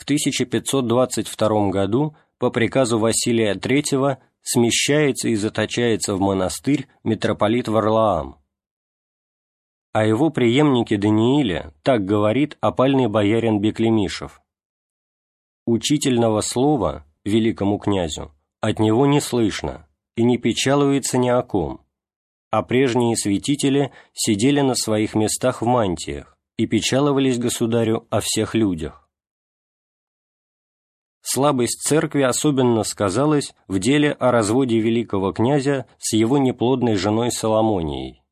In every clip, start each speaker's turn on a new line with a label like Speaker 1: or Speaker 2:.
Speaker 1: в 1522 году по приказу Василия III смещается и заточается в монастырь митрополит Варлаам. О его преемнике Данииле так говорит опальный боярин Беклемишев. «Учительного слова великому князю от него не слышно и не печалуется ни о ком, а прежние святители сидели на своих местах в мантиях и печаловались государю о всех людях. Слабость церкви особенно сказалась в деле о разводе великого князя с его неплодной женой Соломонией.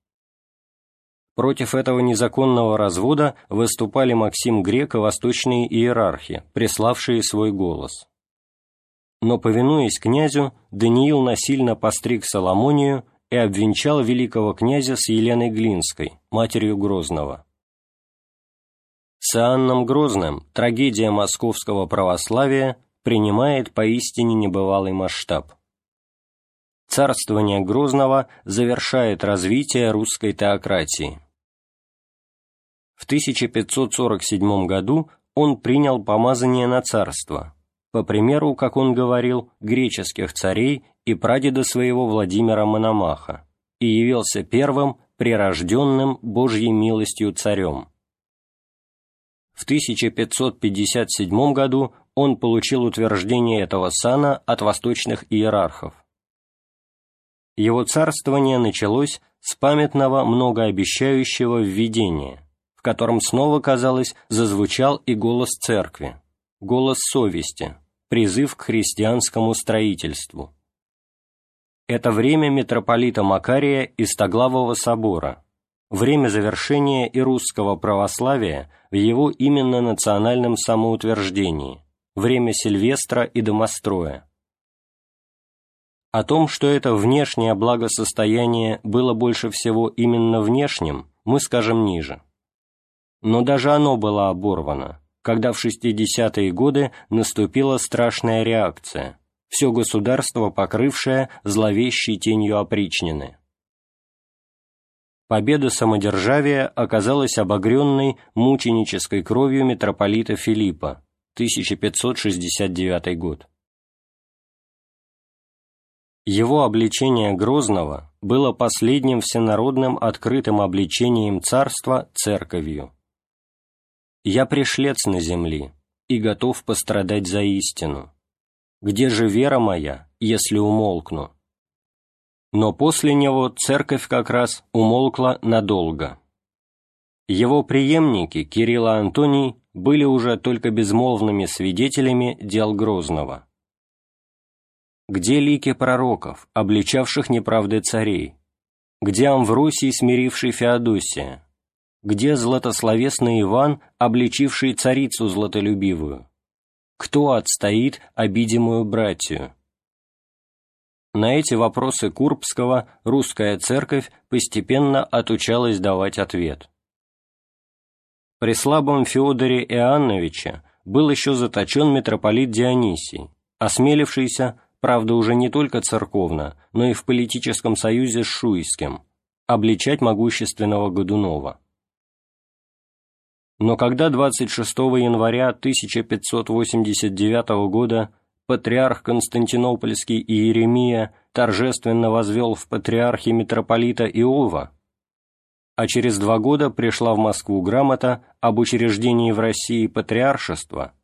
Speaker 1: Против этого незаконного развода выступали Максим Грек и восточные иерархи, приславшие свой голос. Но, повинуясь князю, Даниил насильно постриг Соломонию и обвенчал великого князя с Еленой Глинской, матерью Грозного. С Иоанном Грозным трагедия московского православия принимает поистине небывалый масштаб. Царствование Грозного завершает развитие русской теократии. В 1547 году он принял помазание на царство, по примеру, как он говорил, греческих царей и прадеда своего Владимира Мономаха, и явился первым прирожденным Божьей милостью царем. В 1557 году он получил утверждение этого сана от восточных иерархов. Его царствование началось с памятного многообещающего введения, в котором снова, казалось, зазвучал и голос церкви, голос совести, призыв к христианскому строительству. Это время митрополита Макария и Стоглавого собора, время завершения и русского православия в его именно национальном самоутверждении, время Сильвестра и Домостроя. О том, что это внешнее благосостояние было больше всего именно внешним, мы скажем ниже. Но даже оно было оборвано, когда в 60-е годы наступила страшная реакция, все государство покрывшее зловещей тенью опричнины. Победа самодержавия оказалась обогренной мученической кровью митрополита Филиппа, 1569 год. Его обличение Грозного было последним всенародным открытым обличением царства церковью. «Я пришлец на земли и готов пострадать за истину. Где же вера моя, если умолкну?» Но после него церковь как раз умолкла надолго. Его преемники, Кирилл и Антоний, были уже только безмолвными свидетелями дел Грозного. Где лики пророков, обличавших неправды царей? Где Амвросий, смиривший Феодосия? Где златословесный Иван, обличивший царицу златолюбивую? Кто отстоит обидимую братью? На эти вопросы Курбского русская церковь постепенно отучалась давать ответ. При слабом Феодоре Иоанновиче был еще заточен митрополит Дионисий, осмелившийся, правда уже не только церковно, но и в политическом союзе с Шуйским, обличать могущественного Годунова. Но когда 26 января 1589 года патриарх Константинопольский Иеремия торжественно возвел в патриархе митрополита Иова, а через два года пришла в Москву грамота об учреждении в России патриаршества,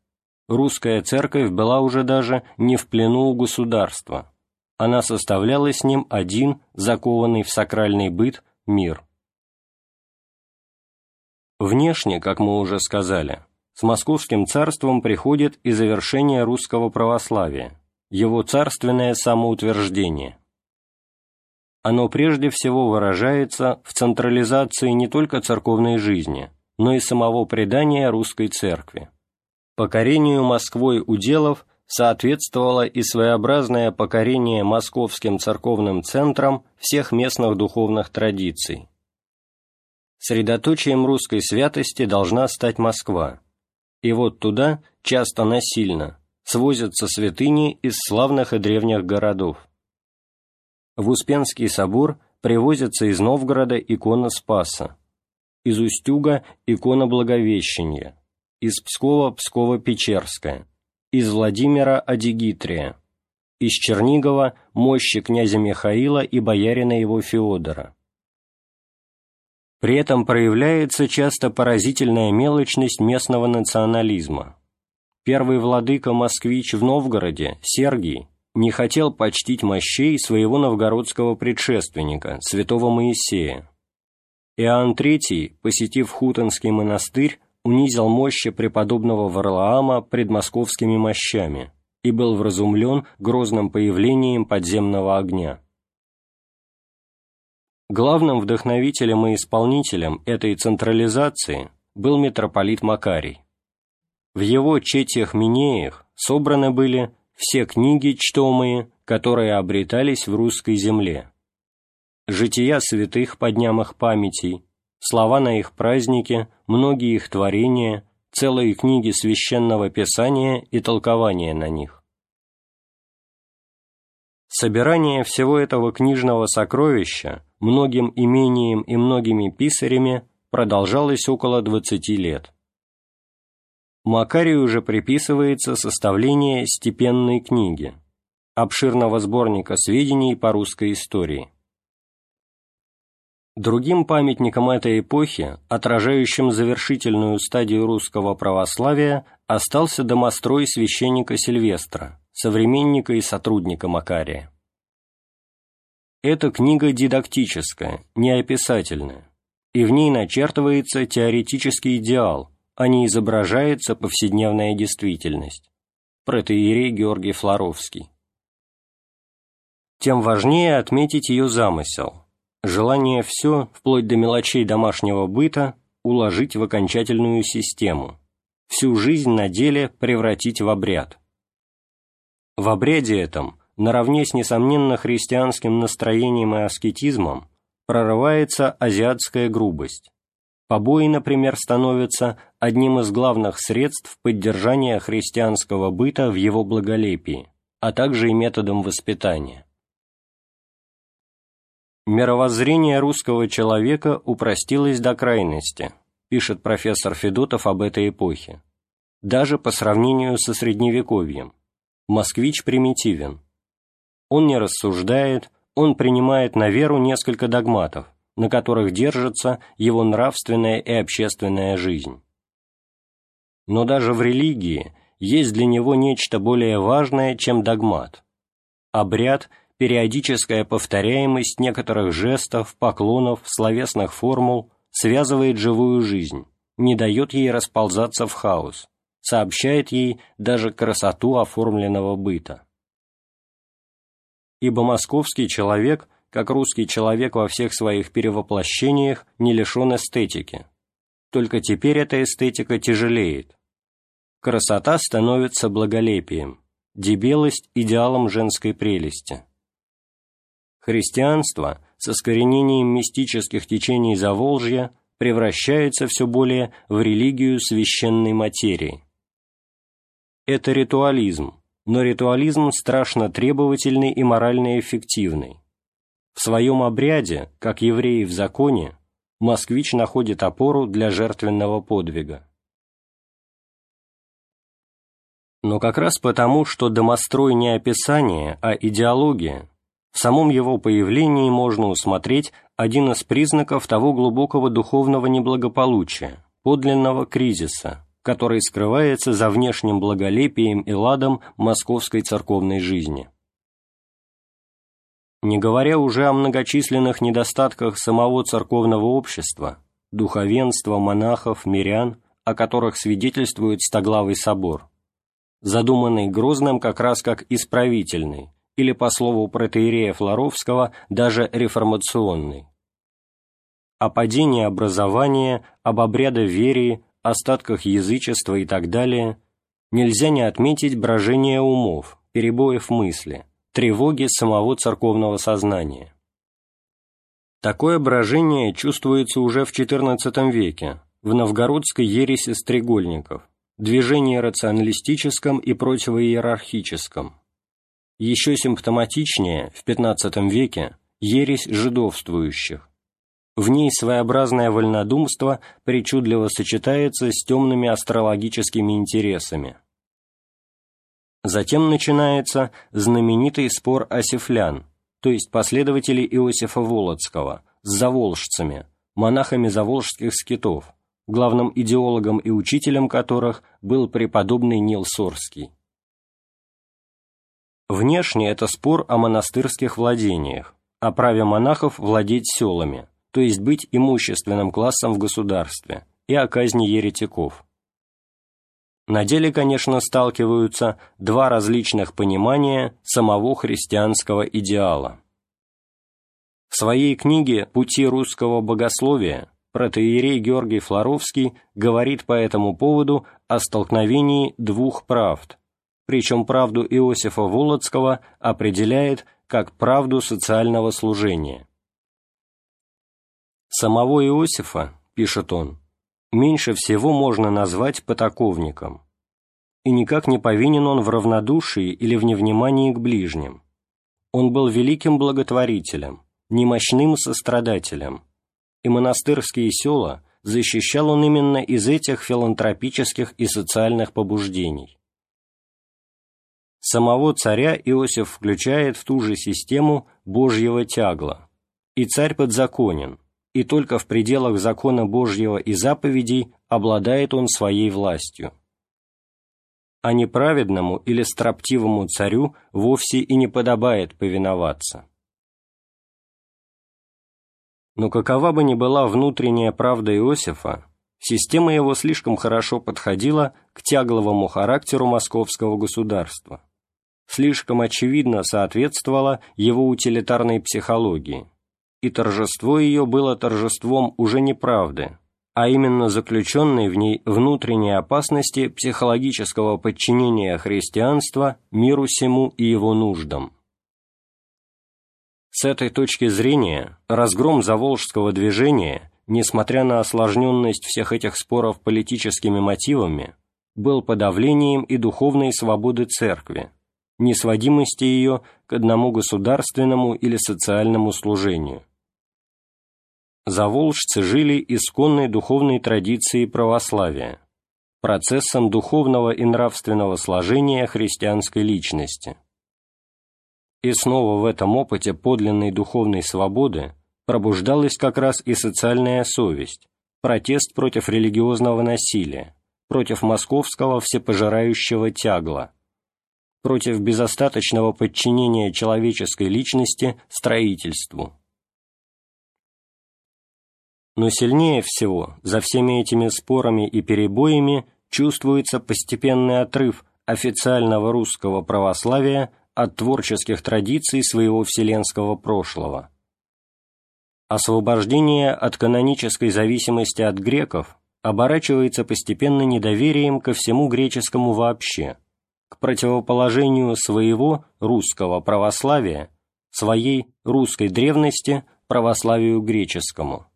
Speaker 1: русская церковь была уже даже не в плену у государства, она составляла с ним один, закованный в сакральный быт, мир. Внешне, как мы уже сказали, с московским царством приходит и завершение русского православия, его царственное самоутверждение. Оно прежде всего выражается в централизации не только церковной жизни, но и самого предания русской церкви. Покорению Москвой уделов соответствовало и своеобразное покорение московским церковным центрам всех местных духовных традиций. Средоточием русской святости должна стать Москва, и вот туда, часто насильно, свозятся святыни из славных и древних городов. В Успенский собор привозятся из Новгорода икона Спаса, из Устюга икона Благовещения, из Пскова Псково-Печерская, из Владимира Адигитрия, из Чернигова мощи князя Михаила и боярина его Феодора. При этом проявляется часто поразительная мелочность местного национализма. Первый владыка москвич в Новгороде, Сергий, не хотел почтить мощей своего новгородского предшественника, святого Моисея. Иоанн III, посетив Хутонский монастырь, унизил мощи преподобного Варлаама пред московскими мощами и был вразумлен грозным появлением подземного огня. Главным вдохновителем и исполнителем этой централизации был митрополит Макарий. В его четиях-минеях собраны были все книги чтомые, которые обретались в русской земле. Жития святых по дням их памятей, слова на их праздники, многие их творения, целые книги священного писания и толкования на них. Собирание всего этого книжного сокровища многим имением и многими писарями продолжалось около 20 лет. Макарию уже приписывается составление степенной книги, обширного сборника сведений по русской истории. Другим памятником этой эпохи, отражающим завершительную стадию русского православия, остался домострой священника Сильвестра, современника и сотрудника Макария. Эта книга дидактическая, неописательная, и в ней начертывается теоретический идеал, а не изображается повседневная действительность. Протеерей Георгий Флоровский. Тем важнее отметить ее замысел, желание все, вплоть до мелочей домашнего быта, уложить в окончательную систему, всю жизнь на деле превратить в обряд. В обряде этом, наравне с несомненно христианским настроением и аскетизмом, прорывается азиатская грубость, Побои, например, становятся одним из главных средств поддержания христианского быта в его благолепии, а также и методом воспитания. Мировоззрение русского человека упростилось до крайности, пишет профессор Федотов об этой эпохе. Даже по сравнению со Средневековьем. Москвич примитивен. Он не рассуждает, он принимает на веру несколько догматов, на которых держится его нравственная и общественная жизнь. Но даже в религии есть для него нечто более важное, чем догмат. Обряд – периодическая повторяемость некоторых жестов, поклонов, словесных формул связывает живую жизнь, не дает ей расползаться в хаос, сообщает ей даже красоту оформленного быта. Ибо московский человек как русский человек во всех своих перевоплощениях не лишен эстетики. Только теперь эта эстетика тяжелеет. Красота становится благолепием, дебелость – идеалом женской прелести. Христианство с искоренением мистических течений Заволжья превращается все более в религию священной материи. Это ритуализм, но ритуализм страшно требовательный и морально эффективный. В своем обряде, как евреи в законе, москвич находит опору для жертвенного подвига. Но как раз потому, что домострой не описание, а идеология, в самом его появлении можно усмотреть один из признаков того глубокого духовного неблагополучия, подлинного кризиса, который скрывается за внешним благолепием и ладом московской церковной жизни не говоря уже о многочисленных недостатках самого церковного общества, духовенства, монахов, мирян, о которых свидетельствует Стоглавый собор, задуманный Грозным как раз как исправительный, или, по слову протеерея Флоровского, даже реформационный. О падении образования, об обрядоверии, остатках язычества и так далее нельзя не отметить брожение умов, перебоев мысли – тревоги самого церковного сознания. Такое брожение чувствуется уже в XIV веке, в новгородской ереси стрегольников, движении рационалистическом и противоиерархическом. Еще симптоматичнее в XV веке ересь жидовствующих. В ней своеобразное вольнодумство причудливо сочетается с темными астрологическими интересами. Затем начинается знаменитый спор осифлян, то есть последователей Иосифа Володского, с заволжцами, монахами заволжских скитов, главным идеологом и учителем которых был преподобный Нил Сорский. Внешне это спор о монастырских владениях, о праве монахов владеть селами, то есть быть имущественным классом в государстве, и о казни еретиков. На деле, конечно, сталкиваются два различных понимания самого христианского идеала. В своей книге «Пути русского богословия» протеерей Георгий Флоровский говорит по этому поводу о столкновении двух правд, причем правду Иосифа Володского определяет как правду социального служения. Самого Иосифа, пишет он, меньше всего можно назвать потаковником, и никак не повинен он в равнодушии или в невнимании к ближним. Он был великим благотворителем, немощным сострадателем, и монастырские села защищал он именно из этих филантропических и социальных побуждений. Самого царя Иосиф включает в ту же систему Божьего тягла, и царь подзаконен, и только в пределах закона Божьего и заповедей обладает он своей властью. А неправедному или строптивому царю вовсе и не подобает повиноваться. Но какова бы ни была внутренняя правда Иосифа, система его слишком хорошо подходила к тягловому характеру московского государства, слишком очевидно соответствовала его утилитарной психологии, и торжество ее было торжеством уже не правды, а именно заключенной в ней внутренней опасности психологического подчинения христианства миру сему и его нуждам. С этой точки зрения разгром заволжского движения, несмотря на осложненность всех этих споров политическими мотивами, был подавлением и духовной свободы церкви, несводимости ее к одному государственному или социальному служению. Заволжцы жили исконной духовной традицией православия, процессом духовного и нравственного сложения христианской личности – и снова в этом опыте подлинной духовной свободы пробуждалась как раз и социальная совесть, протест против религиозного насилия, против московского всепожирающего тягла, против безостаточного подчинения человеческой личности строительству. Но сильнее всего за всеми этими спорами и перебоями чувствуется постепенный отрыв официального русского православия от творческих традиций своего вселенского прошлого. Освобождение от канонической зависимости от греков оборачивается постепенно недоверием ко всему греческому вообще, к противоположению своего русского православия, своей русской древности православию греческому.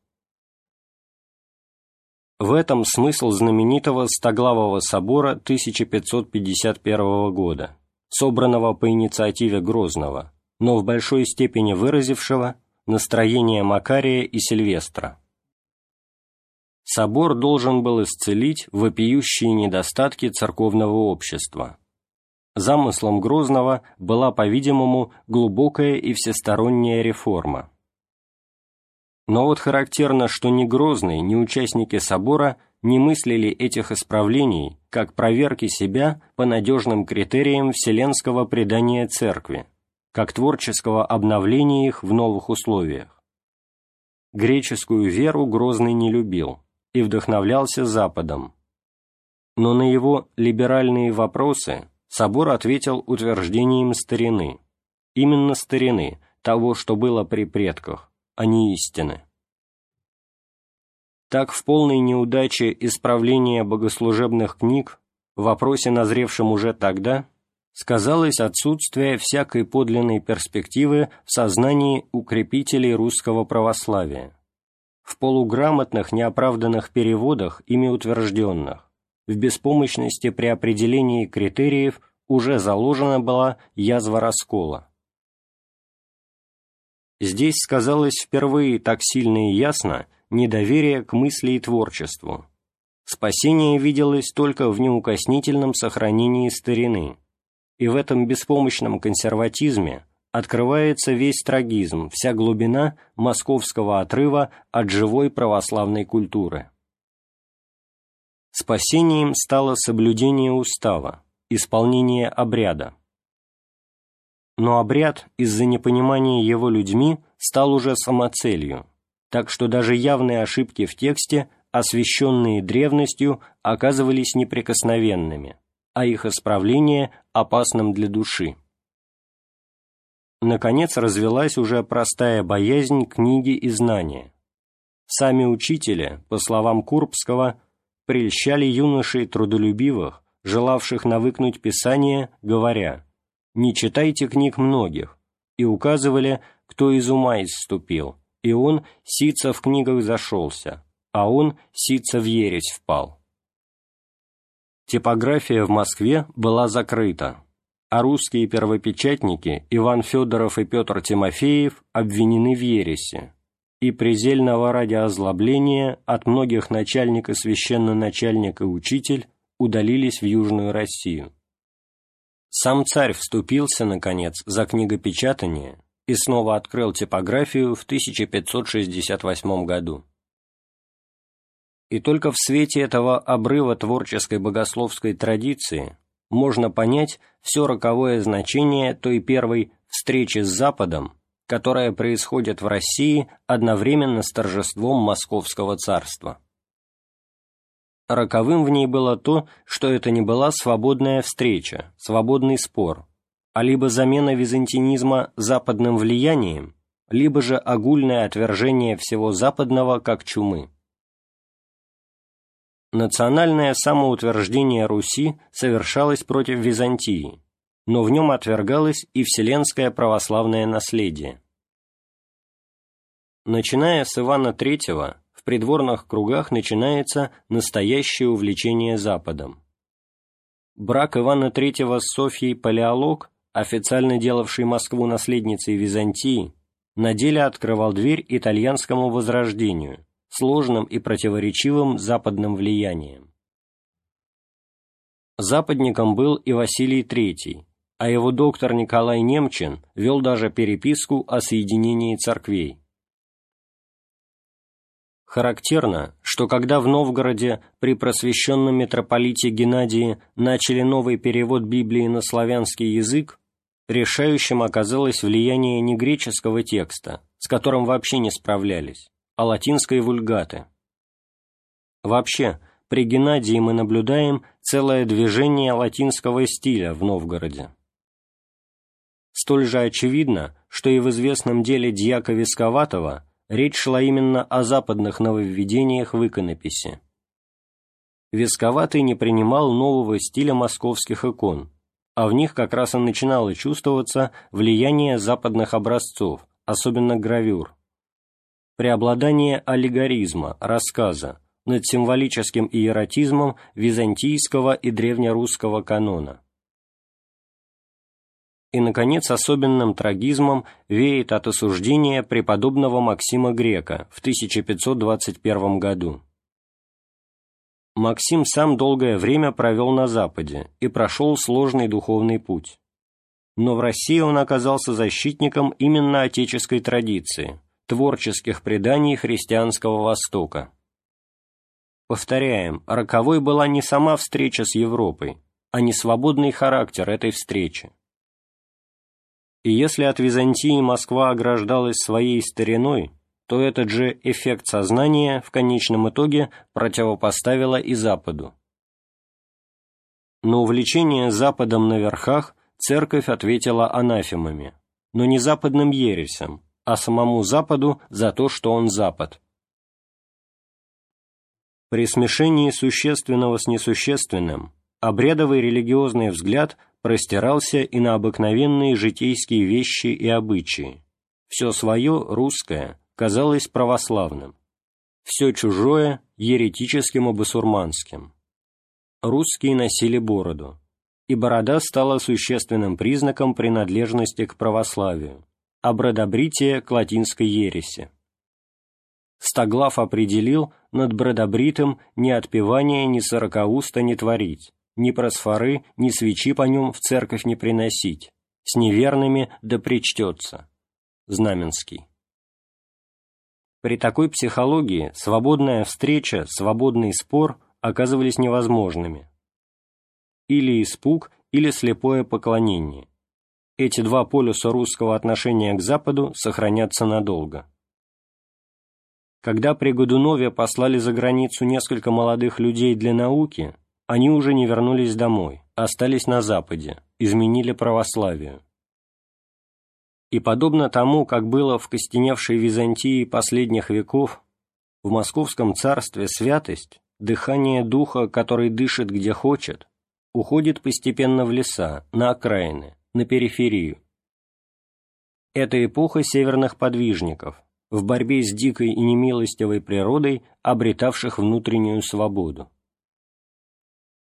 Speaker 1: В этом смысл знаменитого Стоглавого собора 1551 года собранного по инициативе Грозного, но в большой степени выразившего настроение Макария и Сильвестра. Собор должен был исцелить вопиющие недостатки церковного общества. Замыслом Грозного была, по-видимому, глубокая и всесторонняя реформа. Но вот характерно, что ни Грозный, ни участники собора не мыслили этих исправлений как проверки себя по надежным критериям вселенского предания Церкви, как творческого обновления их в новых условиях. Греческую веру Грозный не любил и вдохновлялся Западом. Но на его либеральные вопросы собор ответил утверждением старины, именно старины, того, что было при предках, а не истины. Так в полной неудаче исправления богослужебных книг, в вопросе, назревшем уже тогда, сказалось отсутствие всякой подлинной перспективы в сознании укрепителей русского православия, в полуграмотных неоправданных переводах, ими утвержденных, в беспомощности при определении критериев уже заложена была язва раскола. Здесь сказалось впервые так сильно и ясно недоверие к мысли и творчеству. Спасение виделось только в неукоснительном сохранении старины, и в этом беспомощном консерватизме открывается весь трагизм, вся глубина московского отрыва от живой православной культуры. Спасением стало соблюдение устава, исполнение обряда. Но обряд из-за непонимания его людьми стал уже самоцелью, так что даже явные ошибки в тексте, освященные древностью, оказывались неприкосновенными, а их исправление опасным для души. Наконец развелась уже простая боязнь книги и знания. Сами учители, по словам Курбского, прельщали юношей трудолюбивых, желавших навыкнуть Писание, говоря «Не читайте книг многих», и указывали, кто из ума исступил, и он сица в книгах зашелся, а он сица в ересь впал. Типография в Москве была закрыта, а русские первопечатники Иван Федоров и Петр Тимофеев обвинены в ересе, и презельного ради озлобления от многих начальник и священноначальник и учитель удалились в Южную Россию. Сам царь вступился, наконец, за книгопечатание и снова открыл типографию в 1568 году. И только в свете этого обрыва творческой богословской традиции можно понять все роковое значение той первой встречи с Западом, которая происходит в России одновременно с торжеством Московского царства. Роковым в ней было то, что это не была свободная встреча, свободный спор, а либо замена византинизма западным влиянием, либо же огульное отвержение всего западного как чумы. Национальное самоутверждение Руси совершалось против Византии, но в нем отвергалось и вселенское православное наследие. Начиная с Ивана III, придворных кругах начинается настоящее увлечение Западом. Брак Ивана III с Софьей Палеолог, официально делавший Москву наследницей Византии, на деле открывал дверь итальянскому возрождению, сложным и противоречивым западным влиянием. Западником был и Василий III, а его доктор Николай Немчин вел даже переписку о соединении церквей. Характерно, что когда в Новгороде при просвещенном митрополите Геннадии начали новый перевод Библии на славянский язык, решающим оказалось влияние не греческого текста, с которым вообще не справлялись, а латинской вульгаты. Вообще, при Геннадии мы наблюдаем целое движение латинского стиля в Новгороде. Столь же очевидно, что и в известном деле дьяка Висковатого речь шла именно о западных нововведениях в иконописи. Висковатый не принимал нового стиля московских икон, а в них как раз и начинало чувствоваться влияние западных образцов, особенно гравюр преобладание аллегоризма, рассказа, над символическим иеротизмом византийского и древнерусского канона. И, наконец, особенным трагизмом веет от осуждения преподобного Максима Грека в 1521 году. Максим сам долгое время провел на Западе и прошел сложный духовный путь. Но в России он оказался защитником именно отеческой традиции – творческих преданий христианского Востока. Повторяем, роковой была не сама встреча с Европой, а не свободный характер этой встречи. И если от Византии Москва ограждалась своей стариной, то этот же эффект сознания в конечном итоге противопоставила и Западу. На увлечение Западом на верхах церковь ответила анафемами, но не западным ересям, а самому Западу за то, что он Запад. При смешении существенного с несущественным обрядовый религиозный взгляд простирался и на обыкновенные житейские вещи и обычаи. Все свое, русское, казалось православным, все чужое – еретическим и басурманским. Русские носили бороду, и борода стала существенным признаком принадлежности к православию обродобритие к латинской ереси. Стоглав определил над бродобритым ни отпевания, ни сорокауста не творить, ни просфоры, ни свечи по нем в церковь не приносить, с неверными да причтется. Знаменский. При такой психологии свободная встреча, свободный спор оказывались невозможными. Или испуг, или слепое поклонение. Эти два полюса русского отношения к Западу сохранятся надолго. Когда при Годунове послали за границу несколько молодых людей для науки, они уже не вернулись домой, остались на Западе, изменили православие. И подобно тому, как было в костеневшей Византии последних веков, в Московском царстве святость, дыхание духа, который дышит где хочет, уходит постепенно в леса, на окраины, на периферию. Это эпоха северных подвижников, в борьбе с дикой и немилостивой природой, обретавших внутреннюю свободу.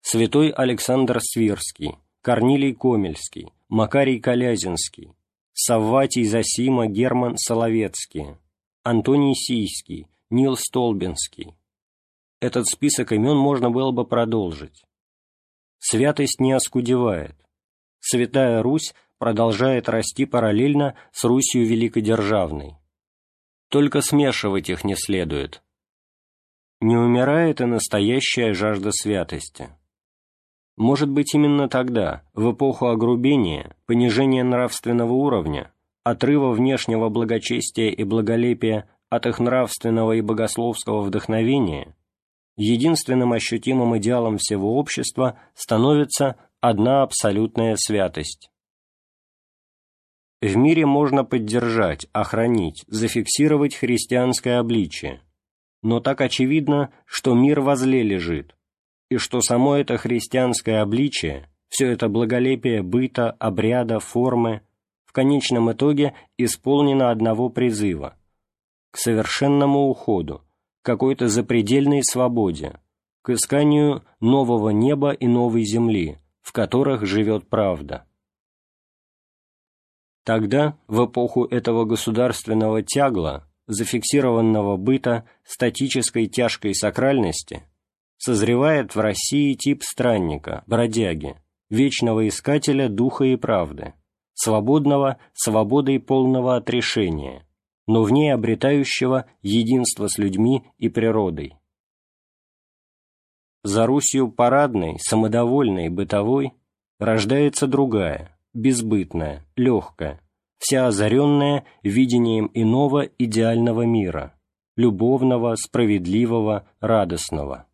Speaker 1: Святой Александр Свирский, Корнилий Комельский, Макарий Колязинский, Савватий Засима Герман Соловецкий, Антоний Сийский, Нил Столбинский. Этот список имен можно было бы продолжить. Святость не оскудевает. Святая Русь продолжает расти параллельно с Русью Великодержавной. Только смешивать их не следует. Не умирает и настоящая жажда святости. Может быть, именно тогда, в эпоху огрубения, понижения нравственного уровня, отрыва внешнего благочестия и благолепия от их нравственного и богословского вдохновения, единственным ощутимым идеалом всего общества становится одна абсолютная святость. В мире можно поддержать, охранить, зафиксировать христианское обличие, но так очевидно, что мир возле лежит, и что само это христианское обличие, все это благолепие быта, обряда, формы, в конечном итоге исполнено одного призыва – к совершенному уходу, к какой-то запредельной свободе, к исканию нового неба и новой земли, в которых живет правда. Тогда, в эпоху этого государственного тягла, зафиксированного быта, статической тяжкой сакральности, созревает в России тип странника, бродяги, вечного искателя духа и правды, свободного, свободой полного отрешения, но в ней обретающего единство с людьми и природой. За Русью парадной, самодовольной, бытовой рождается другая, безбытная, легкая, вся озаренная видением иного идеального мира, любовного, справедливого, радостного.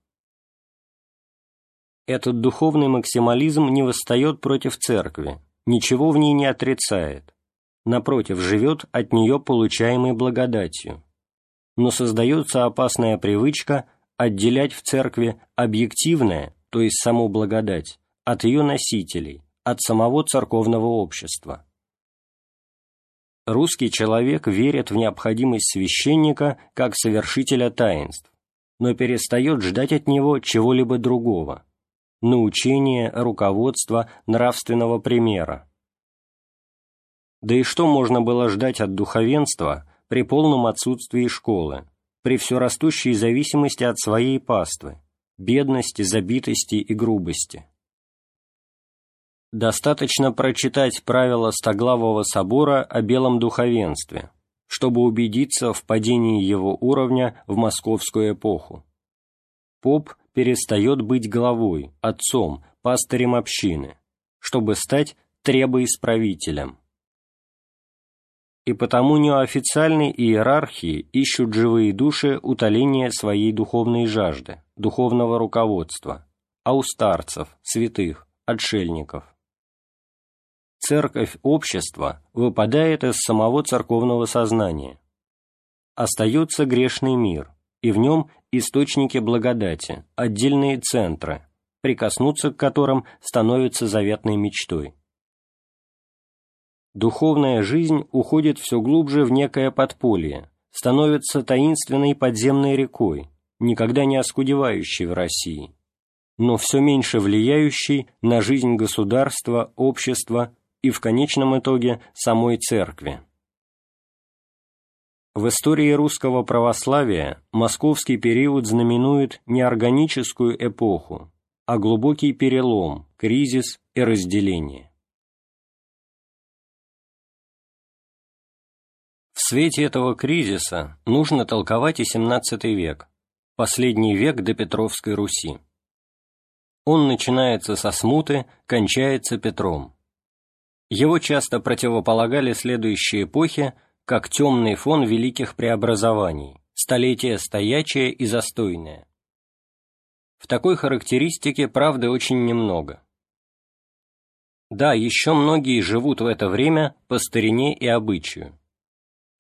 Speaker 1: Этот духовный максимализм не восстает против церкви, ничего в ней не отрицает, напротив, живет от нее получаемой благодатью. Но создается опасная привычка отделять в церкви объективное, то есть саму благодать, от ее носителей, от самого церковного общества. Русский человек верит в необходимость священника как совершителя таинств, но перестает ждать от него чего-либо другого, научения, руководства, нравственного примера. Да и что можно было ждать от духовенства при полном отсутствии школы, при все растущей зависимости от своей паствы, бедности, забитости и грубости? Достаточно прочитать правила Стоглавого собора о белом духовенстве, чтобы убедиться в падении его уровня в московскую эпоху. Поп перестает быть главой, отцом, пастырем общины, чтобы стать требоисправителем. И потому неофициальные иерархии ищут живые души утоления своей духовной жажды, духовного руководства, а у старцев, святых, отшельников. Церковь общества выпадает из самого церковного сознания. Остается грешный мир, и в нем источники благодати, отдельные центры, прикоснуться к которым становится заветной мечтой. Духовная жизнь уходит все глубже в некое подполье, становится таинственной подземной рекой, никогда не оскудевающей в России, но все меньше влияющей на жизнь государства, общества и в конечном итоге самой церкви. В истории русского православия московский период знаменует не органическую эпоху, а глубокий перелом, кризис и разделение. В свете этого кризиса нужно толковать и XVII век, последний век до Петровской Руси. Он начинается со смуты, кончается Петром. Его часто противополагали следующие эпохи как темный фон великих преобразований, столетие стоячее и застойное. В такой характеристике правды очень немного. Да, еще многие живут в это время по старине и обычаю.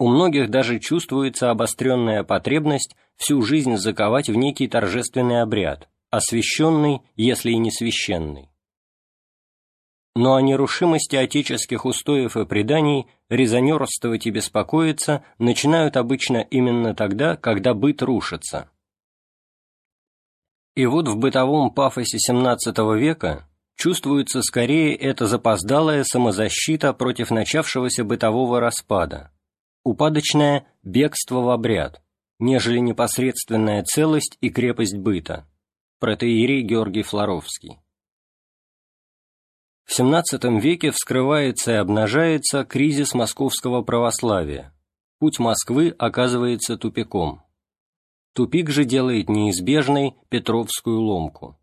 Speaker 1: У многих даже чувствуется обостренная потребность всю жизнь заковать в некий торжественный обряд, освященный, если и не священный. Но о нерушимости отеческих устоев и преданий резонерствовать и беспокоиться начинают обычно именно тогда, когда быт рушится. И вот в бытовом пафосе XVII века чувствуется скорее эта запоздалая самозащита против начавшегося бытового распада, упадочное бегство в обряд, нежели непосредственная целость и крепость быта. Протеерей Георгий Флоровский. В XVII веке вскрывается и обнажается кризис московского православия. Путь Москвы оказывается тупиком. Тупик же делает неизбежной Петровскую ломку.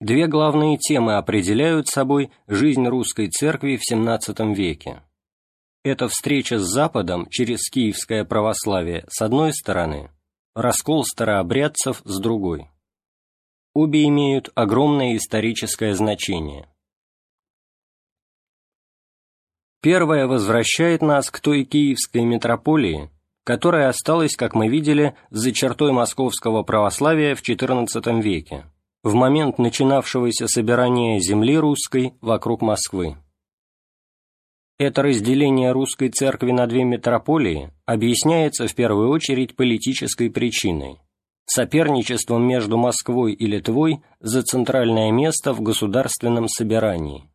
Speaker 1: Две главные темы определяют собой жизнь русской церкви в XVII веке. Это встреча с Западом через киевское православие с одной стороны, раскол старообрядцев с другой. Обе имеют огромное историческое значение. Первое возвращает нас к той киевской метрополии, которая осталась, как мы видели, за чертой московского православия в XIV веке, в момент начинавшегося собирания земли русской вокруг Москвы. Это разделение русской церкви на две метрополии объясняется в первую очередь политической причиной – соперничеством между Москвой и Литвой за центральное место в государственном собирании.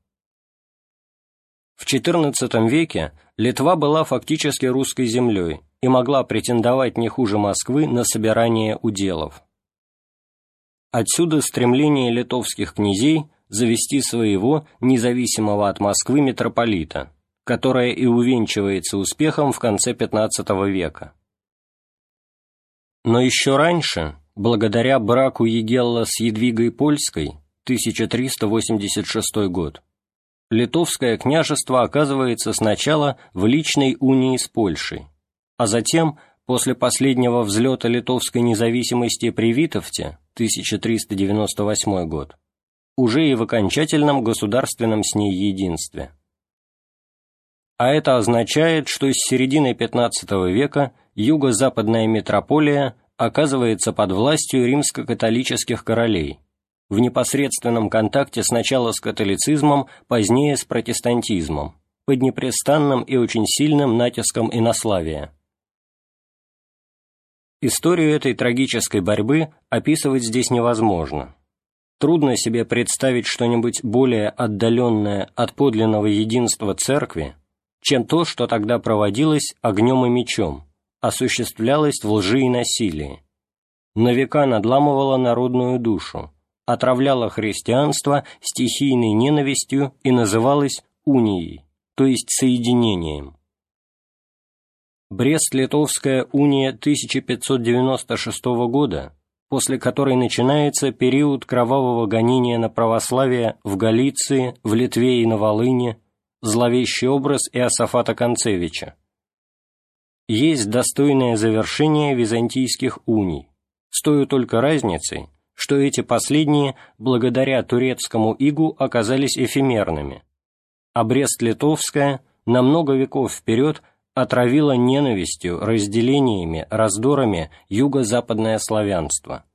Speaker 1: В XIV веке Литва была фактически русской землей и могла претендовать не хуже Москвы на собирание уделов. Отсюда стремление литовских князей завести своего, независимого от Москвы, митрополита – которая и увенчивается успехом в конце XV века. Но еще раньше, благодаря браку Егелла с Едвигой Польской, 1386 год, Литовское княжество оказывается сначала в личной унии с Польшей, а затем, после последнего взлета литовской независимости при Витовте, 1398 год, уже и в окончательном государственном с ней единстве а это означает, что с середины XV века юго-западная метрополия оказывается под властью римско-католических королей, в непосредственном контакте сначала с католицизмом, позднее с протестантизмом, под непрестанным и очень сильным натиском инославия. Историю этой трагической борьбы описывать здесь невозможно. Трудно себе представить что-нибудь более отдаленное от подлинного единства церкви, чем то, что тогда проводилось огнем и мечом, осуществлялось в лжи и насилии. На века надламывало народную душу, отравляло христианство стихийной ненавистью и называлось унией, то есть соединением. Брест-Литовская уния 1596 года, после которой начинается период кровавого гонения на православие в Галиции, в Литве и на Волыне, зловещий образ Иосафата Концевича. Есть достойное завершение византийских уний, с той только разницей, что эти последние, благодаря турецкому игу, оказались эфемерными, а Брест-Литовская на много веков вперед отравила ненавистью, разделениями, раздорами юго-западное славянство.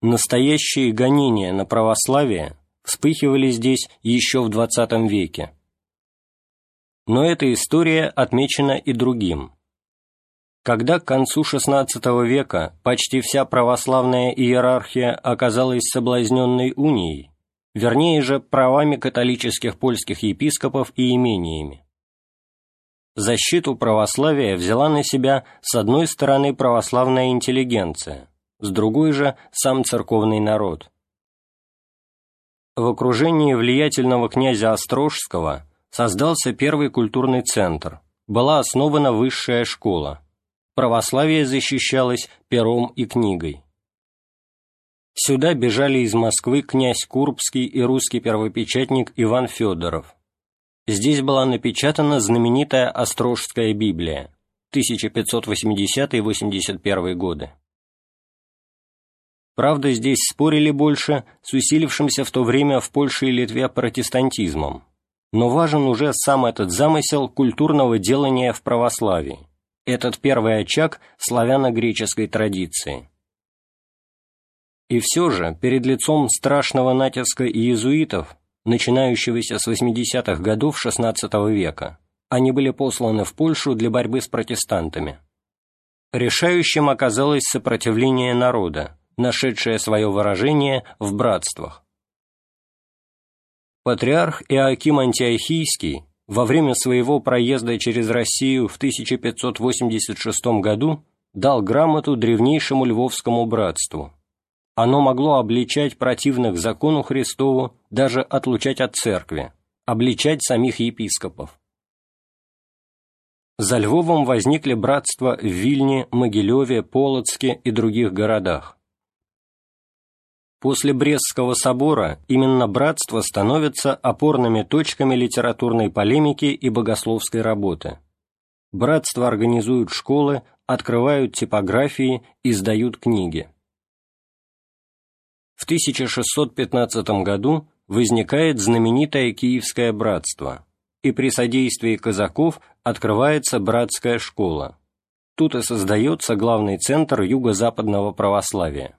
Speaker 1: Настоящие гонения на православие вспыхивали здесь еще в XX веке. Но эта история отмечена и другим. Когда к концу XVI века почти вся православная иерархия оказалась соблазненной унией, вернее же правами католических польских епископов и имениями, Защиту православия взяла на себя с одной стороны православная интеллигенция, с другой же сам церковный народ. В окружении влиятельного князя Острожского создался первый культурный центр, была основана высшая школа. Православие защищалось пером и книгой. Сюда бежали из Москвы князь Курбский и русский первопечатник Иван Федоров. Здесь была напечатана знаменитая Острожская Библия 1580-81 годы. Правда, здесь спорили больше с усилившимся в то время в Польше и Литве протестантизмом, но важен уже сам этот замысел культурного делания в православии, этот первый очаг славяно-греческой традиции. И все же, перед лицом страшного натиска иезуитов, начинающегося с 80-х годов XVI века, они были посланы в Польшу для борьбы с протестантами. Решающим оказалось сопротивление народа, нашедшее свое выражение в братствах. Патриарх Иоаким Антиохийский во время своего проезда через Россию в 1586 году дал грамоту древнейшему Львовскому братству – оно могло обличать противных закону Христову, даже отлучать от церкви, обличать самих епископов. За Львовом возникли братства в Вильне, Могилеве, Полоцке и других городах. После Брестского собора именно братства становятся опорными точками литературной полемики и богословской работы. Братства организуют школы, открывают типографии, издают книги. В 1615 году возникает знаменитое Киевское братство, и при содействии казаков открывается братская школа. Тут и создается главный центр юго-западного православия.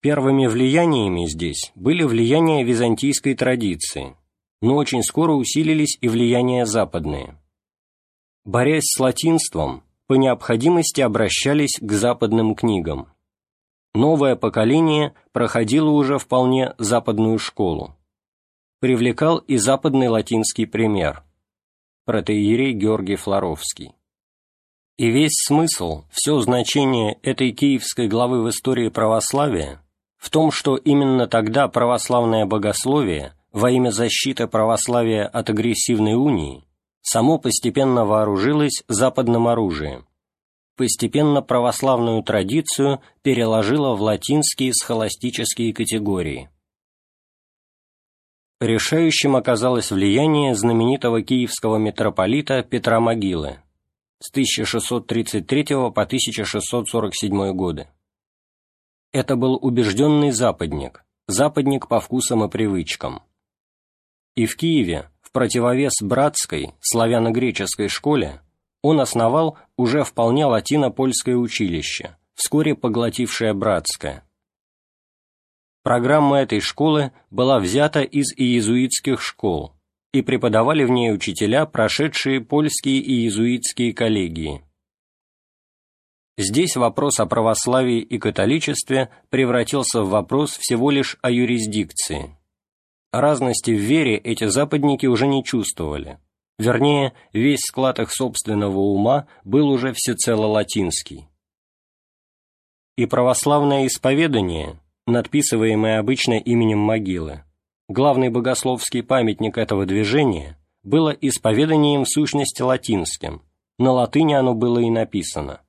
Speaker 1: Первыми влияниями здесь были влияния византийской традиции, но очень скоро усилились и влияния западные. Борясь с латинством, по необходимости обращались к западным книгам новое поколение проходило уже вполне западную школу. Привлекал и западный латинский пример – протеерей Георгий Флоровский. И весь смысл, все значение этой киевской главы в истории православия в том, что именно тогда православное богословие во имя защиты православия от агрессивной унии само постепенно вооружилось западным оружием, постепенно православную традицию переложила в латинские схоластические категории. Решающим оказалось влияние знаменитого киевского митрополита Петра Могилы с 1633 по 1647 годы. Это был убежденный западник, западник по вкусам и привычкам. И в Киеве, в противовес братской, славяно-греческой школе, он основал уже вполне латино-польское училище, вскоре поглотившее братское. Программа этой школы была взята из иезуитских школ, и преподавали в ней учителя, прошедшие польские и иезуитские коллегии. Здесь вопрос о православии и католичестве превратился в вопрос всего лишь о юрисдикции. Разности в вере эти западники уже не чувствовали, Вернее, весь склад их собственного ума был уже всецело латинский. И православное исповедание, надписываемое обычно именем могилы, главный богословский памятник этого движения, было исповеданием в сущности латинским, на латыни оно было и написано.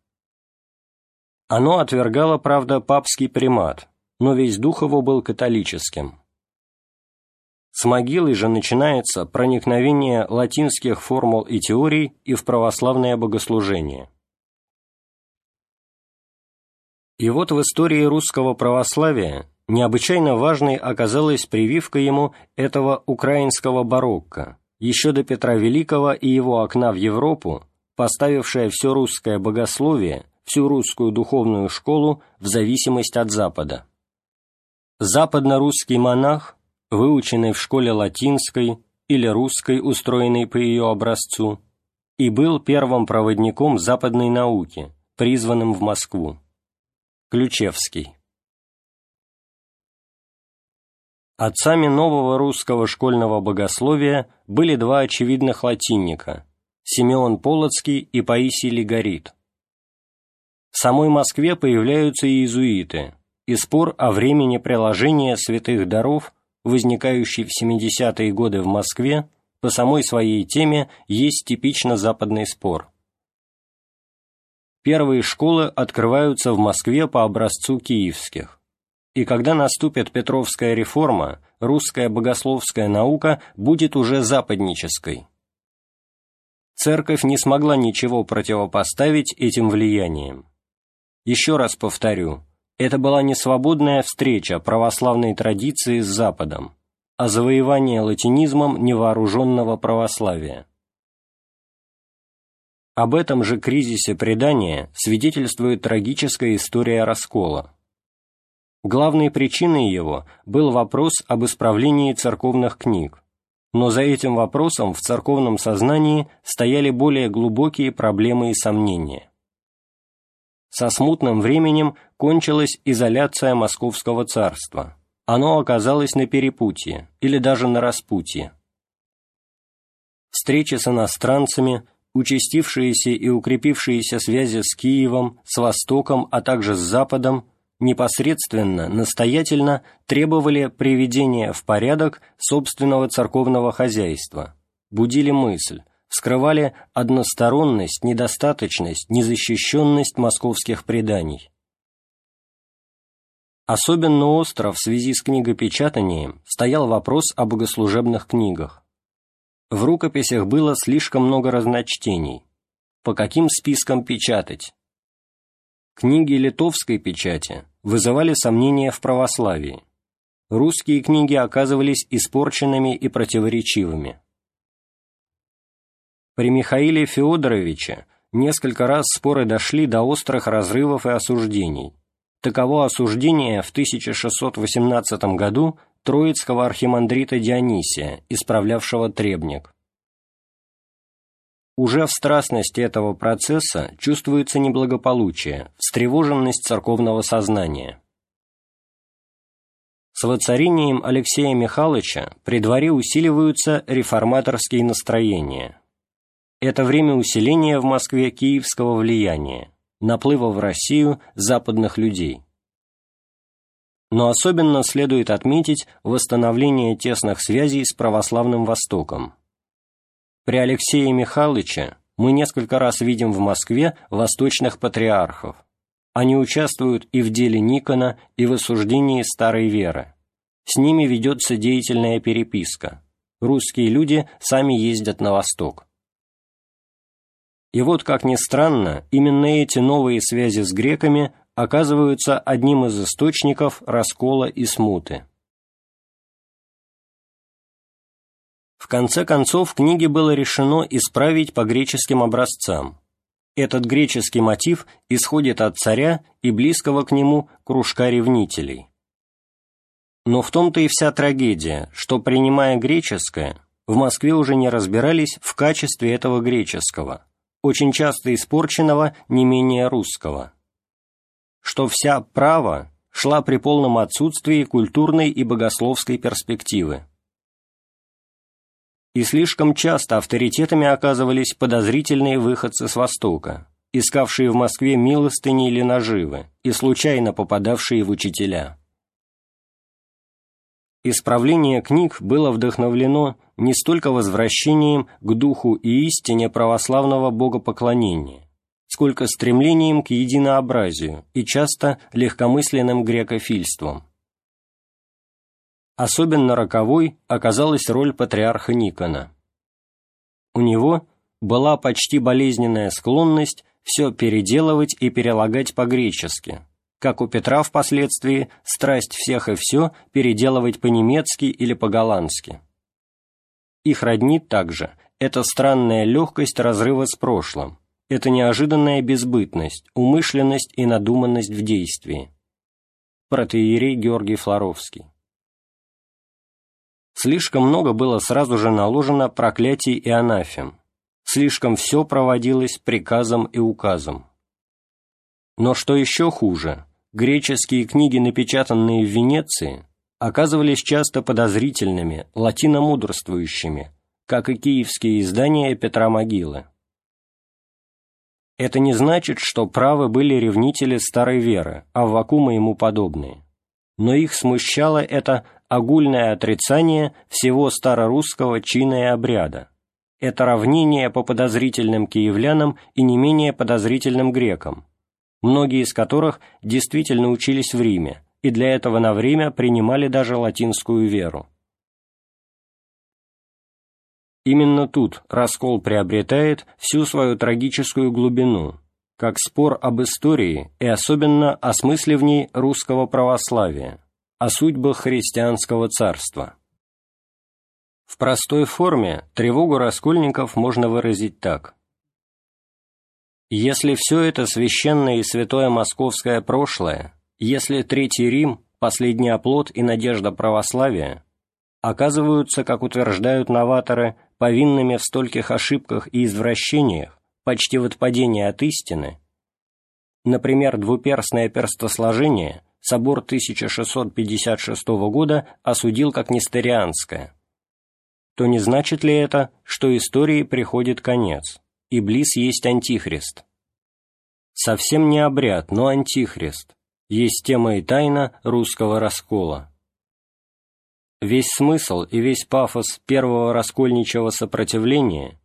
Speaker 1: Оно отвергало, правда, папский примат, но весь дух его был католическим. С могилы же начинается проникновение латинских формул и теорий и в православное богослужение. И вот в истории русского православия необычайно важной оказалась прививка ему этого украинского барокко, еще до Петра Великого и его окна в Европу, поставившая все русское богословие, всю русскую духовную школу в зависимость от Запада. Западно-русский монах выученный в школе латинской или русской, устроенной по ее образцу, и был первым проводником западной науки, призванным в Москву. Ключевский. Отцами нового русского школьного богословия были два очевидных латинника – Симеон Полоцкий и Паисий Лигорит. В самой Москве появляются иезуиты, и спор о времени приложения святых даров, возникающий в 70-е годы в Москве, по самой своей теме есть типично западный спор. Первые школы открываются в Москве по образцу киевских и когда наступит Петровская реформа, русская богословская наука будет уже западнической. Церковь не смогла ничего противопоставить этим влияниям. Еще раз повторю, это была не свободная встреча православной традиции с Западом, а завоевание латинизмом невооруженного православия. Об этом же кризисе предания свидетельствует трагическая история раскола. Главной причиной его был вопрос об исправлении церковных книг, но за этим вопросом в церковном сознании стояли более глубокие проблемы и сомнения. Со смутным временем кончилась изоляция Московского царства. Оно оказалось на перепутье или даже на распутье. Встречи с иностранцами, участившиеся и укрепившиеся связи с Киевом, с Востоком, а также с Западом – непосредственно, настоятельно требовали приведения в порядок собственного церковного хозяйства, будили мысль, вскрывали односторонность, недостаточность, незащищенность московских преданий. Особенно остро в связи с книгопечатанием стоял вопрос о богослужебных книгах. В рукописях было слишком много разночтений. По каким спискам печатать? Книги литовской печати вызывали сомнения в православии. Русские книги оказывались испорченными и противоречивыми. При Михаиле Феодоровиче несколько раз споры дошли до острых разрывов и осуждений. Таково осуждение в 1618 году троицкого архимандрита Дионисия, исправлявшего требник. Уже в страстности этого процесса чувствуется неблагополучие, встревоженность церковного сознания. С воцарением Алексея Михайловича при дворе усиливаются реформаторские настроения. Это время усиления в Москве киевского влияния, наплыва в Россию западных людей. Но особенно следует отметить восстановление тесных связей с православным Востоком, при Алексее Михайловиче мы несколько раз видим в Москве восточных патриархов. Они участвуют и в деле Никона, и в осуждении старой веры. С ними ведется деятельная переписка. Русские люди сами ездят на восток. И вот, как ни странно, именно эти новые связи с греками оказываются одним из источников раскола и смуты. В конце концов, в книге было решено исправить по греческим образцам. Этот греческий мотив исходит от царя и близкого к нему кружка ревнителей. Но в том-то и вся трагедия, что, принимая греческое, в Москве уже не разбирались в качестве этого греческого, очень часто испорченного не менее русского. Что вся право шла при полном отсутствии культурной и богословской перспективы и слишком часто авторитетами оказывались подозрительные выходцы с Востока, искавшие в Москве милостыни или наживы и случайно попадавшие в учителя. Исправление книг было вдохновлено не столько возвращением к духу и истине православного богопоклонения, сколько стремлением к единообразию и часто легкомысленным грекофильством. Особенно роковой оказалась роль патриарха Никона. У него была почти болезненная склонность все переделывать и перелагать по-гречески, как у Петра впоследствии страсть всех и все переделывать по-немецки или по-голландски. Их роднит также эта странная легкость разрыва с прошлым, эта неожиданная безбытность, умышленность и надуманность в действии. Протеерей Георгий Флоровский Слишком много было сразу же наложено проклятий и анафем. Слишком все проводилось приказом и указом. Но что еще хуже, греческие книги, напечатанные в Венеции, оказывались часто подозрительными, латиномудрствующими, как и киевские издания Петра Могилы. Это не значит, что правы были ревнители старой веры, Аввакума ему подобные, но их смущало это огульное отрицание всего старорусского чина и обряда, это равнение по подозрительным киевлянам и не менее подозрительным грекам, многие из которых действительно учились в Риме и для этого на время принимали даже латинскую веру. Именно тут раскол приобретает всю свою трагическую глубину, как спор об истории и особенно о смысле в ней русского православия, о судьбах христианского царства. В простой форме тревогу раскольников можно выразить так. Если все это священное и святое московское прошлое, если Третий Рим, последний оплот и надежда православия, оказываются, как утверждают новаторы, повинными в стольких ошибках и извращениях, почти в отпадении от истины, например, двуперстное перстосложение собор 1656 года осудил как нестерианское – то не значит ли это, что истории приходит конец, и близ есть антихрист? Совсем не обряд, но антихрист, есть тема и тайна русского раскола. Весь смысл и весь пафос первого раскольничьего сопротивления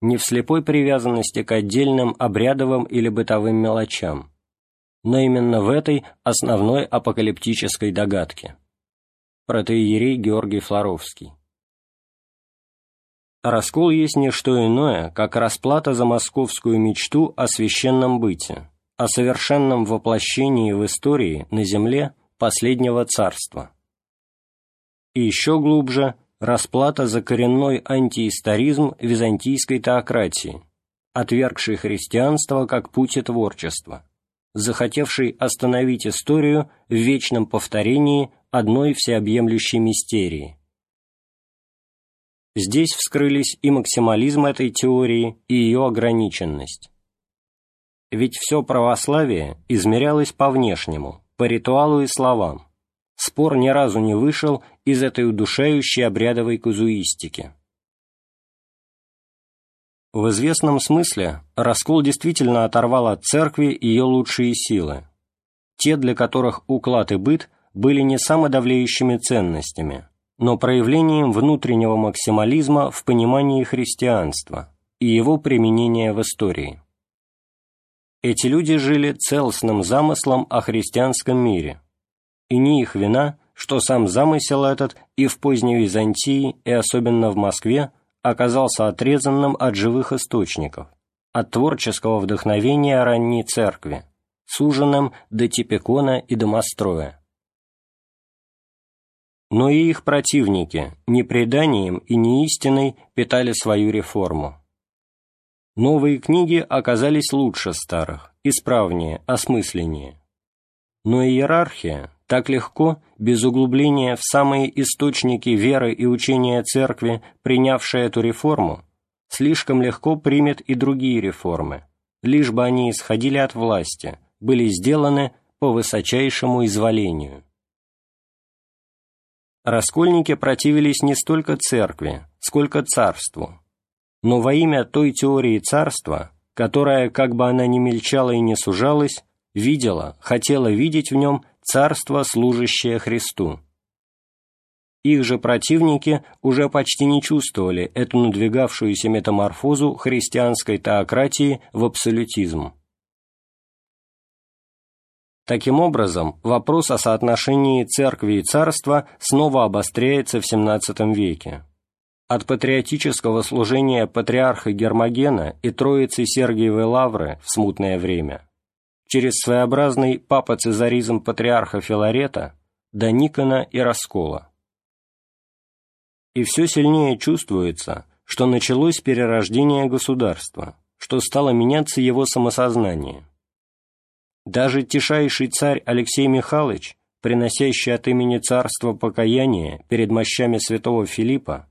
Speaker 1: не в слепой привязанности к отдельным обрядовым или бытовым мелочам, но именно в этой основной апокалиптической догадке. Протеерей Георгий Флоровский Раскол есть не что иное, как расплата за московскую мечту о священном быте, о совершенном воплощении в истории на земле последнего царства. И еще глубже – расплата за коренной антиисторизм византийской теократии, отвергшей христианство как путь творчества, захотевшей остановить историю в вечном повторении одной всеобъемлющей мистерии – Здесь вскрылись и максимализм этой теории, и ее ограниченность. Ведь все православие измерялось по внешнему, по ритуалу и словам. Спор ни разу не вышел из этой удушающей обрядовой казуистики. В известном смысле раскол действительно оторвал от церкви ее лучшие силы, те, для которых уклад и быт были не самодавлеющими ценностями, но проявлением внутреннего максимализма в понимании христианства и его применения в истории. Эти люди жили целостным замыслом о христианском мире, и не их вина, что сам замысел этот и в поздней Византии, и особенно в Москве, оказался отрезанным от живых источников, от творческого вдохновения ранней церкви, суженным до Типикона и Домостроя но и их противники не преданием и не истиной питали свою реформу. Новые книги оказались лучше старых, исправнее, осмысленнее. Но иерархия так легко, без углубления в самые источники веры и учения церкви, принявшая эту реформу, слишком легко примет и другие реформы, лишь бы они исходили от власти, были сделаны по высочайшему изволению. Раскольники противились не столько церкви, сколько царству. Но во имя той теории царства, которая, как бы она ни мельчала и не сужалась, видела, хотела видеть в нем царство, служащее Христу. Их же противники уже почти не чувствовали эту надвигавшуюся метаморфозу христианской теократии в абсолютизм. Таким образом, вопрос о соотношении церкви и царства снова обостряется в XVII веке. От патриотического служения патриарха Гермогена и троицы Сергиевой Лавры в смутное время, через своеобразный папа-цезаризм патриарха Филарета до Никона и Раскола. И все сильнее чувствуется, что началось перерождение государства, что стало меняться его самосознание, даже тишайший царь Алексей Михайлович, приносящий от имени царства покаяние перед мощами святого Филиппа,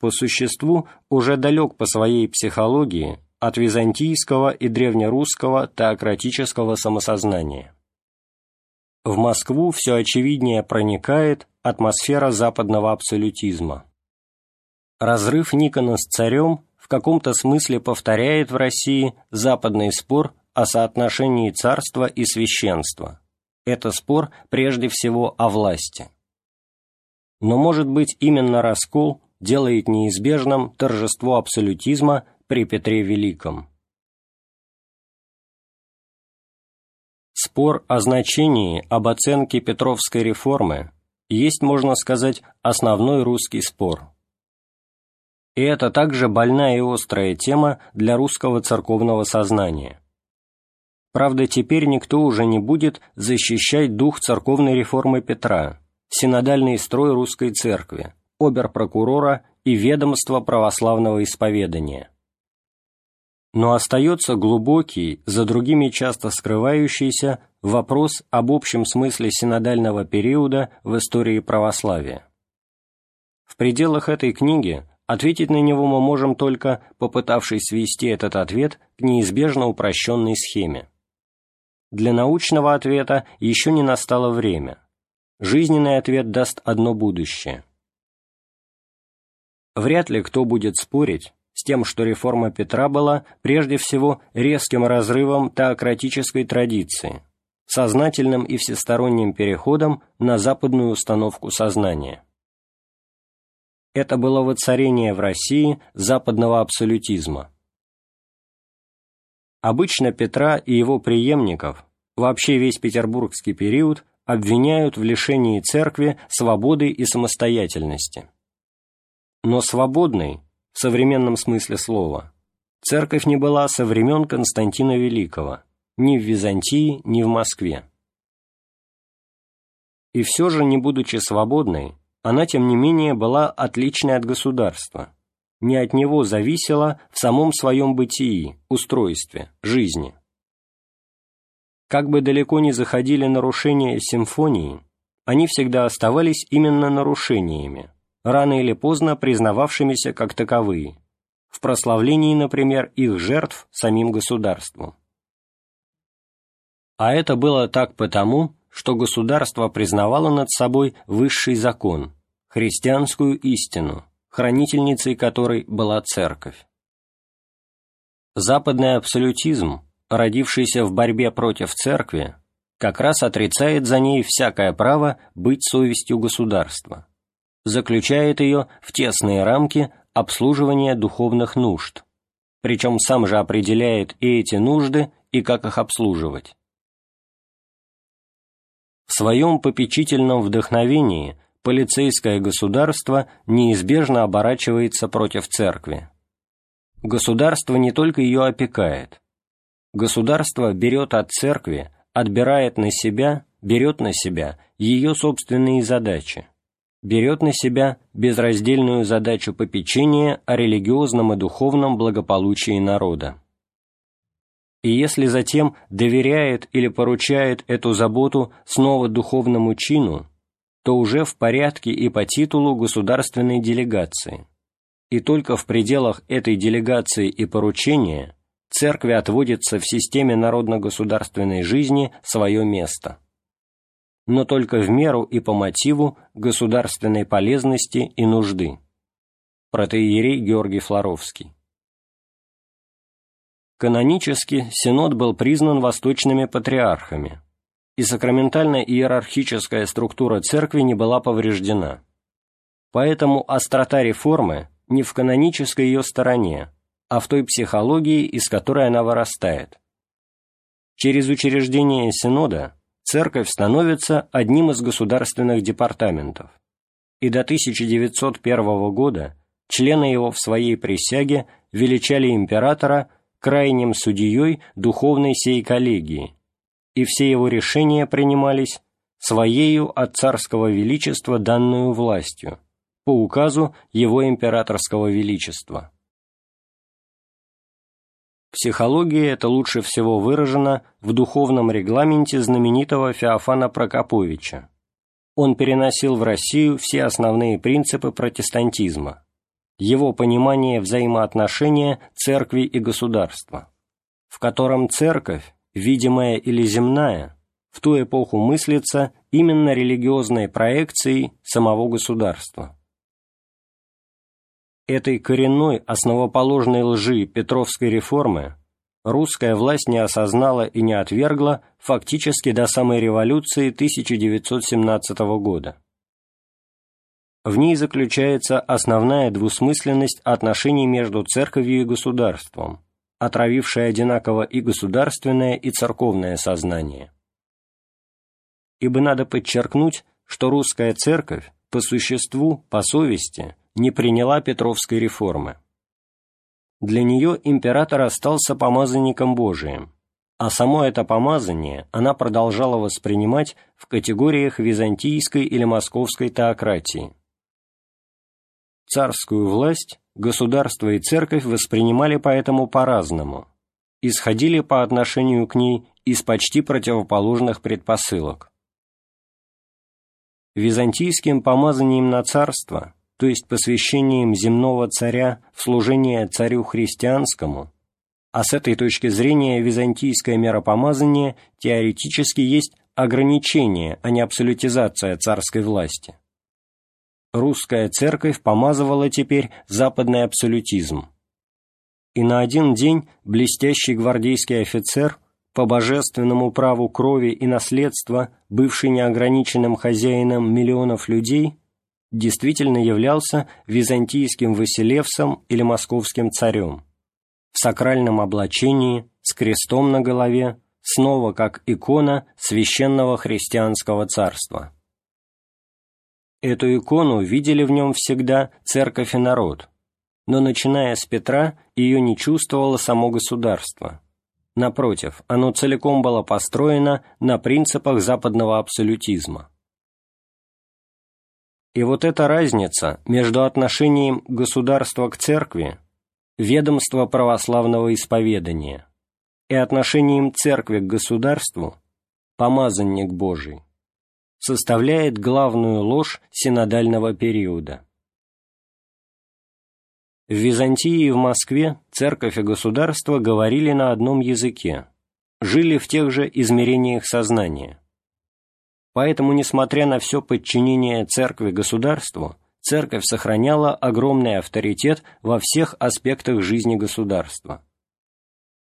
Speaker 1: по существу уже далек по своей психологии от византийского и древнерусского теократического самосознания. В Москву все очевиднее проникает, атмосфера западного абсолютизма. Разрыв Никона с царем в каком-то смысле повторяет в России западный спор о соотношении царства и священства. Это спор прежде всего о власти. Но, может быть, именно раскол делает неизбежным торжество абсолютизма при Петре Великом. Спор о значении, об оценке Петровской реформы есть, можно сказать, основной русский спор. И это также больная и острая тема для русского церковного сознания. Правда, теперь никто уже не будет защищать дух церковной реформы Петра, синодальный строй русской церкви, оберпрокурора и ведомства православного исповедания. Но остается глубокий, за другими часто скрывающийся, вопрос об общем смысле синодального периода в истории православия. В пределах этой книги ответить на него мы можем только, попытавшись свести этот ответ к неизбежно упрощенной схеме. Для научного ответа еще не настало время. Жизненный ответ даст одно будущее. Вряд ли кто будет спорить с тем, что реформа Петра была прежде всего резким разрывом теократической традиции, сознательным и всесторонним переходом на западную установку сознания. Это было воцарение в России западного абсолютизма. Обычно Петра и его преемников, вообще весь петербургский период, обвиняют в лишении церкви свободы и самостоятельности. Но свободной, в современном смысле слова, церковь не была со времен Константина Великого, ни в Византии, ни в Москве. И все же, не будучи свободной, она, тем не менее, была отличной от государства, не от него зависела в самом своем бытии, устройстве, жизни. Как бы далеко ни заходили нарушения симфонии, они всегда оставались именно нарушениями, рано или поздно признававшимися как таковые, в прославлении, например, их жертв самим государством. А это было так потому, что государство признавало над собой высший закон, христианскую истину, хранительницей которой была церковь. Западный абсолютизм, родившийся в борьбе против церкви, как раз отрицает за ней всякое право быть совестью государства заключает ее в тесные рамки обслуживания духовных нужд, причем сам же определяет и эти нужды, и как их обслуживать. В своем попечительном вдохновении полицейское государство неизбежно оборачивается против церкви. Государство не только ее опекает. Государство берет от церкви, отбирает на себя, берет на себя ее собственные задачи берет на себя безраздельную задачу попечения о религиозном и духовном благополучии народа. И если затем доверяет или поручает эту заботу снова духовному чину, то уже в порядке и по титулу государственной делегации. И только в пределах этой делегации и поручения церкви отводится в системе народно-государственной жизни свое место но только в меру и по мотиву государственной полезности и нужды. Протеерей Георгий Флоровский. Канонически Синод был признан восточными патриархами, и сакраментально-иерархическая структура церкви не была повреждена. Поэтому острота реформы не в канонической ее стороне, а в той психологии, из которой она вырастает. Через учреждение Синода церковь становится одним из государственных департаментов, и до 1901 года члены его в своей присяге величали императора крайним судьей духовной сей коллегии, и все его решения принимались своею от царского величества данную властью, по указу его императорского величества. Психология это лучше всего выражено в духовном регламенте знаменитого Феофана Прокоповича. Он переносил в Россию все основные принципы протестантизма, его понимание взаимоотношения церкви и государства, в котором церковь, видимая или земная, в ту эпоху мыслится именно религиозной проекцией самого государства. Этой коренной основоположной лжи Петровской реформы русская власть не осознала и не отвергла фактически до самой революции 1917 года. В ней заключается основная двусмысленность отношений между церковью и государством, отравившая одинаково и государственное, и церковное сознание. Ибо надо подчеркнуть, что русская церковь по существу, по совести – не приняла Петровской реформы. Для нее император остался помазанником Божиим, а само это помазание она продолжала воспринимать в категориях византийской или московской теократии. Царскую власть государство и церковь воспринимали поэтому по-разному, исходили по отношению к ней из почти противоположных предпосылок. Византийским помазанием на царство то есть посвящением земного царя в служение царю христианскому, а с этой точки зрения византийское миропомазание теоретически есть ограничение, а не абсолютизация царской власти. Русская церковь помазывала теперь западный абсолютизм. И на один день блестящий гвардейский офицер, по божественному праву крови и наследства, бывший неограниченным хозяином миллионов людей, действительно являлся византийским Василевсом или московским царем, в сакральном облачении, с крестом на голове, снова как икона священного христианского царства. Эту икону видели в нем всегда церковь и народ, но начиная с Петра ее не чувствовало само государство. Напротив, оно целиком было построено на принципах западного абсолютизма. И вот эта разница между отношением государства к церкви, ведомства православного исповедания, и отношением церкви к государству, помазанник Божий, составляет главную ложь синодального периода. В Византии и в Москве церковь и государство говорили на одном языке, жили в тех же измерениях сознания – Поэтому, несмотря на все подчинение церкви государству, церковь сохраняла огромный авторитет во всех аспектах жизни государства.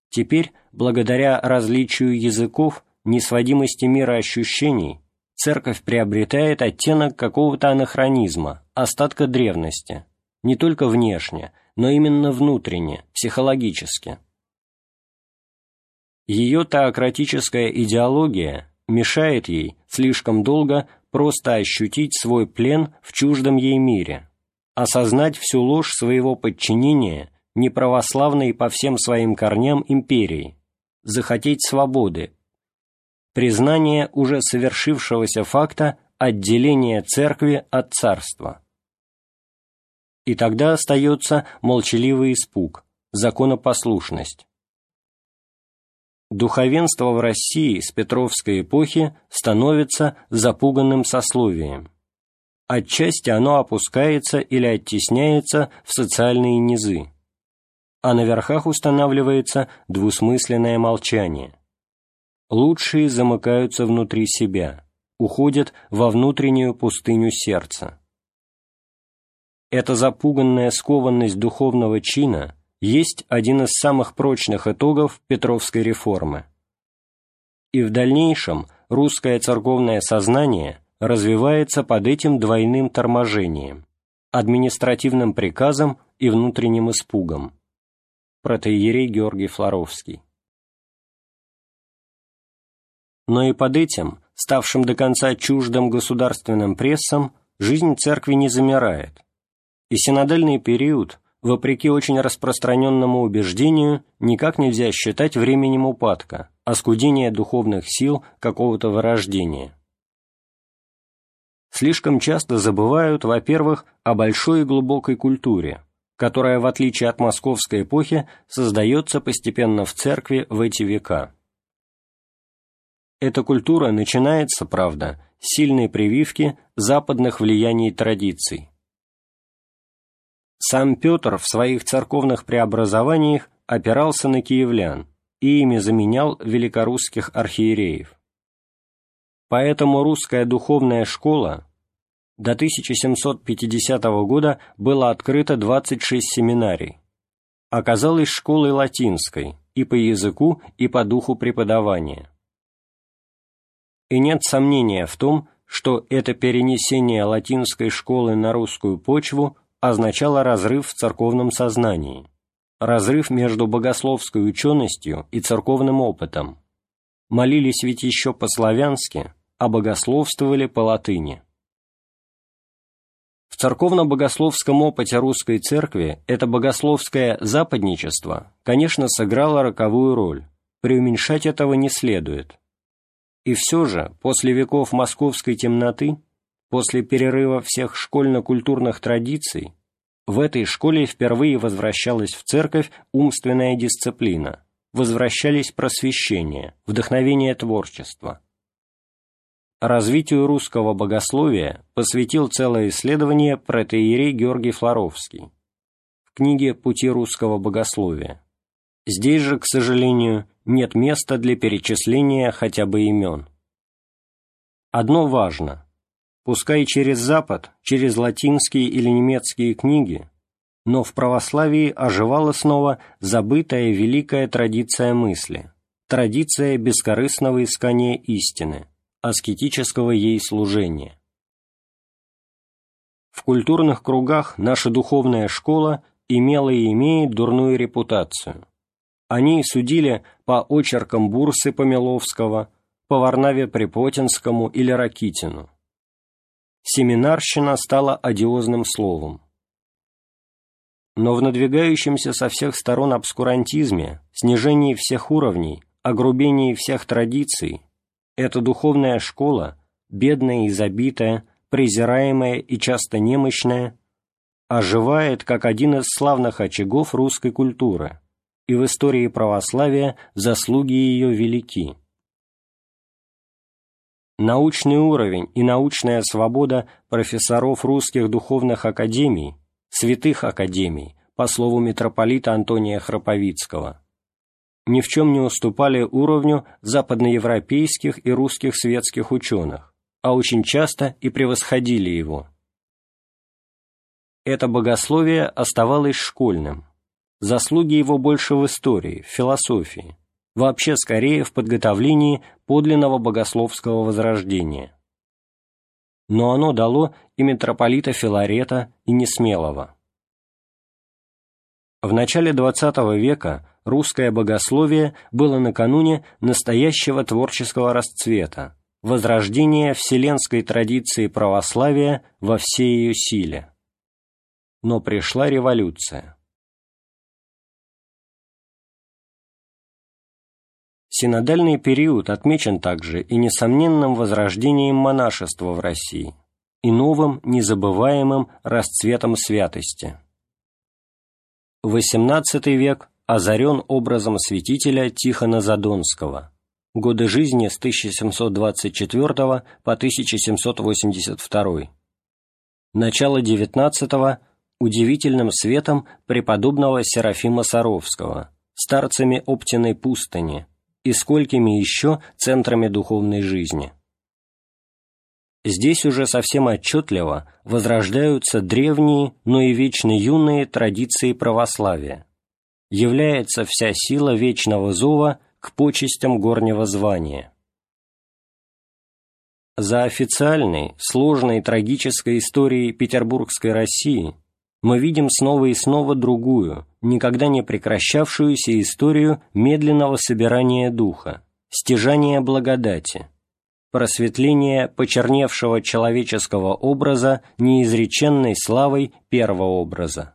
Speaker 1: Теперь, благодаря различию языков, несводимости мира ощущений, церковь приобретает оттенок какого-то анахронизма, остатка древности, не только внешне, но именно внутренне, психологически. Ее теократическая идеология мешает ей слишком долго просто ощутить свой плен в чуждом ей мире, осознать всю ложь своего подчинения неправославной по всем своим корням империи, захотеть свободы, признание уже совершившегося факта отделения церкви от царства. И тогда остается молчаливый испуг, законопослушность. Духовенство в России с Петровской эпохи становится запуганным сословием. Отчасти оно опускается или оттесняется в социальные низы, а на верхах устанавливается двусмысленное молчание. Лучшие замыкаются внутри себя, уходят во внутреннюю пустыню сердца. Эта запуганная скованность духовного чина – есть один из самых прочных итогов Петровской реформы. И в дальнейшем русское церковное сознание развивается под этим двойным торможением – административным приказом и внутренним испугом. Протеерей Георгий Флоровский. Но и под этим, ставшим до конца чуждым государственным прессом, жизнь церкви не замирает, и синодальный период – вопреки очень распространенному убеждению, никак нельзя считать временем упадка, оскудения духовных сил какого-то вырождения. Слишком часто забывают, во-первых, о большой и глубокой культуре, которая, в отличие от московской эпохи, создается постепенно в церкви в эти века. Эта культура начинается, правда, с сильной прививки западных влияний традиций, сам Петр в своих церковных преобразованиях опирался на киевлян и ими заменял великорусских архиереев. Поэтому русская духовная школа до 1750 года было открыто 26 семинарий, оказалась школой латинской и по языку, и по духу преподавания. И нет сомнения в том, что это перенесение латинской школы на русскую почву означало разрыв в церковном сознании, разрыв между богословской ученостью и церковным опытом. Молились ведь еще по-славянски, а богословствовали по латыни. В церковно-богословском опыте русской церкви это богословское западничество, конечно, сыграло роковую роль, преуменьшать этого не следует. И все же, после веков московской темноты, после перерыва всех школьно-культурных традиций, в этой школе впервые возвращалась в церковь умственная дисциплина, возвращались просвещение, вдохновение творчества. Развитию русского богословия посвятил целое исследование протеерей Георгий Флоровский в книге «Пути русского богословия». Здесь же, к сожалению, нет места для перечисления хотя бы имен. Одно важно. Пускай через Запад, через латинские или немецкие книги, но в православии оживала снова забытая великая традиция мысли, традиция бескорыстного искания истины, аскетического ей служения. В культурных кругах наша духовная школа имела и имеет дурную репутацию. Они судили по очеркам Бурсы Помиловского, по Варнаве Припотинскому или Ракитину. Семинарщина стала одиозным словом. Но в надвигающемся со всех сторон обскурантизме, снижении всех уровней, огрубении всех традиций, эта духовная школа, бедная и забитая, презираемая и часто немощная, оживает как один из славных очагов русской культуры, и в истории православия заслуги ее велики. Научный уровень и научная свобода профессоров русских духовных академий, святых академий, по слову митрополита Антония Храповицкого, ни в чем не уступали уровню западноевропейских и русских светских ученых, а очень часто и превосходили его. Это богословие оставалось школьным. Заслуги его больше в истории, в философии, вообще скорее в подготовлении подлинного богословского возрождения. Но оно дало и митрополита Филарета, и Несмелого. В начале XX века русское богословие было накануне настоящего творческого расцвета, возрождения вселенской традиции православия во всей ее силе. Но пришла революция. Синодальный период отмечен также и несомненным возрождением монашества в России и новым незабываемым расцветом святости. XVIII век озарен образом святителя Тихона Задонского, годы жизни с 1724 по 1782. Начало XIX удивительным светом преподобного Серафима Саровского, старцами Оптиной пустыни и сколькими еще центрами духовной жизни. Здесь уже совсем отчетливо возрождаются древние, но и вечно юные традиции православия. Является вся сила вечного зова к почестям горнего звания. За официальной, сложной трагической историей Петербургской России мы видим снова и снова другую, никогда не прекращавшуюся историю медленного собирания духа, стяжания благодати, просветление почерневшего человеческого образа неизреченной славой первого образа.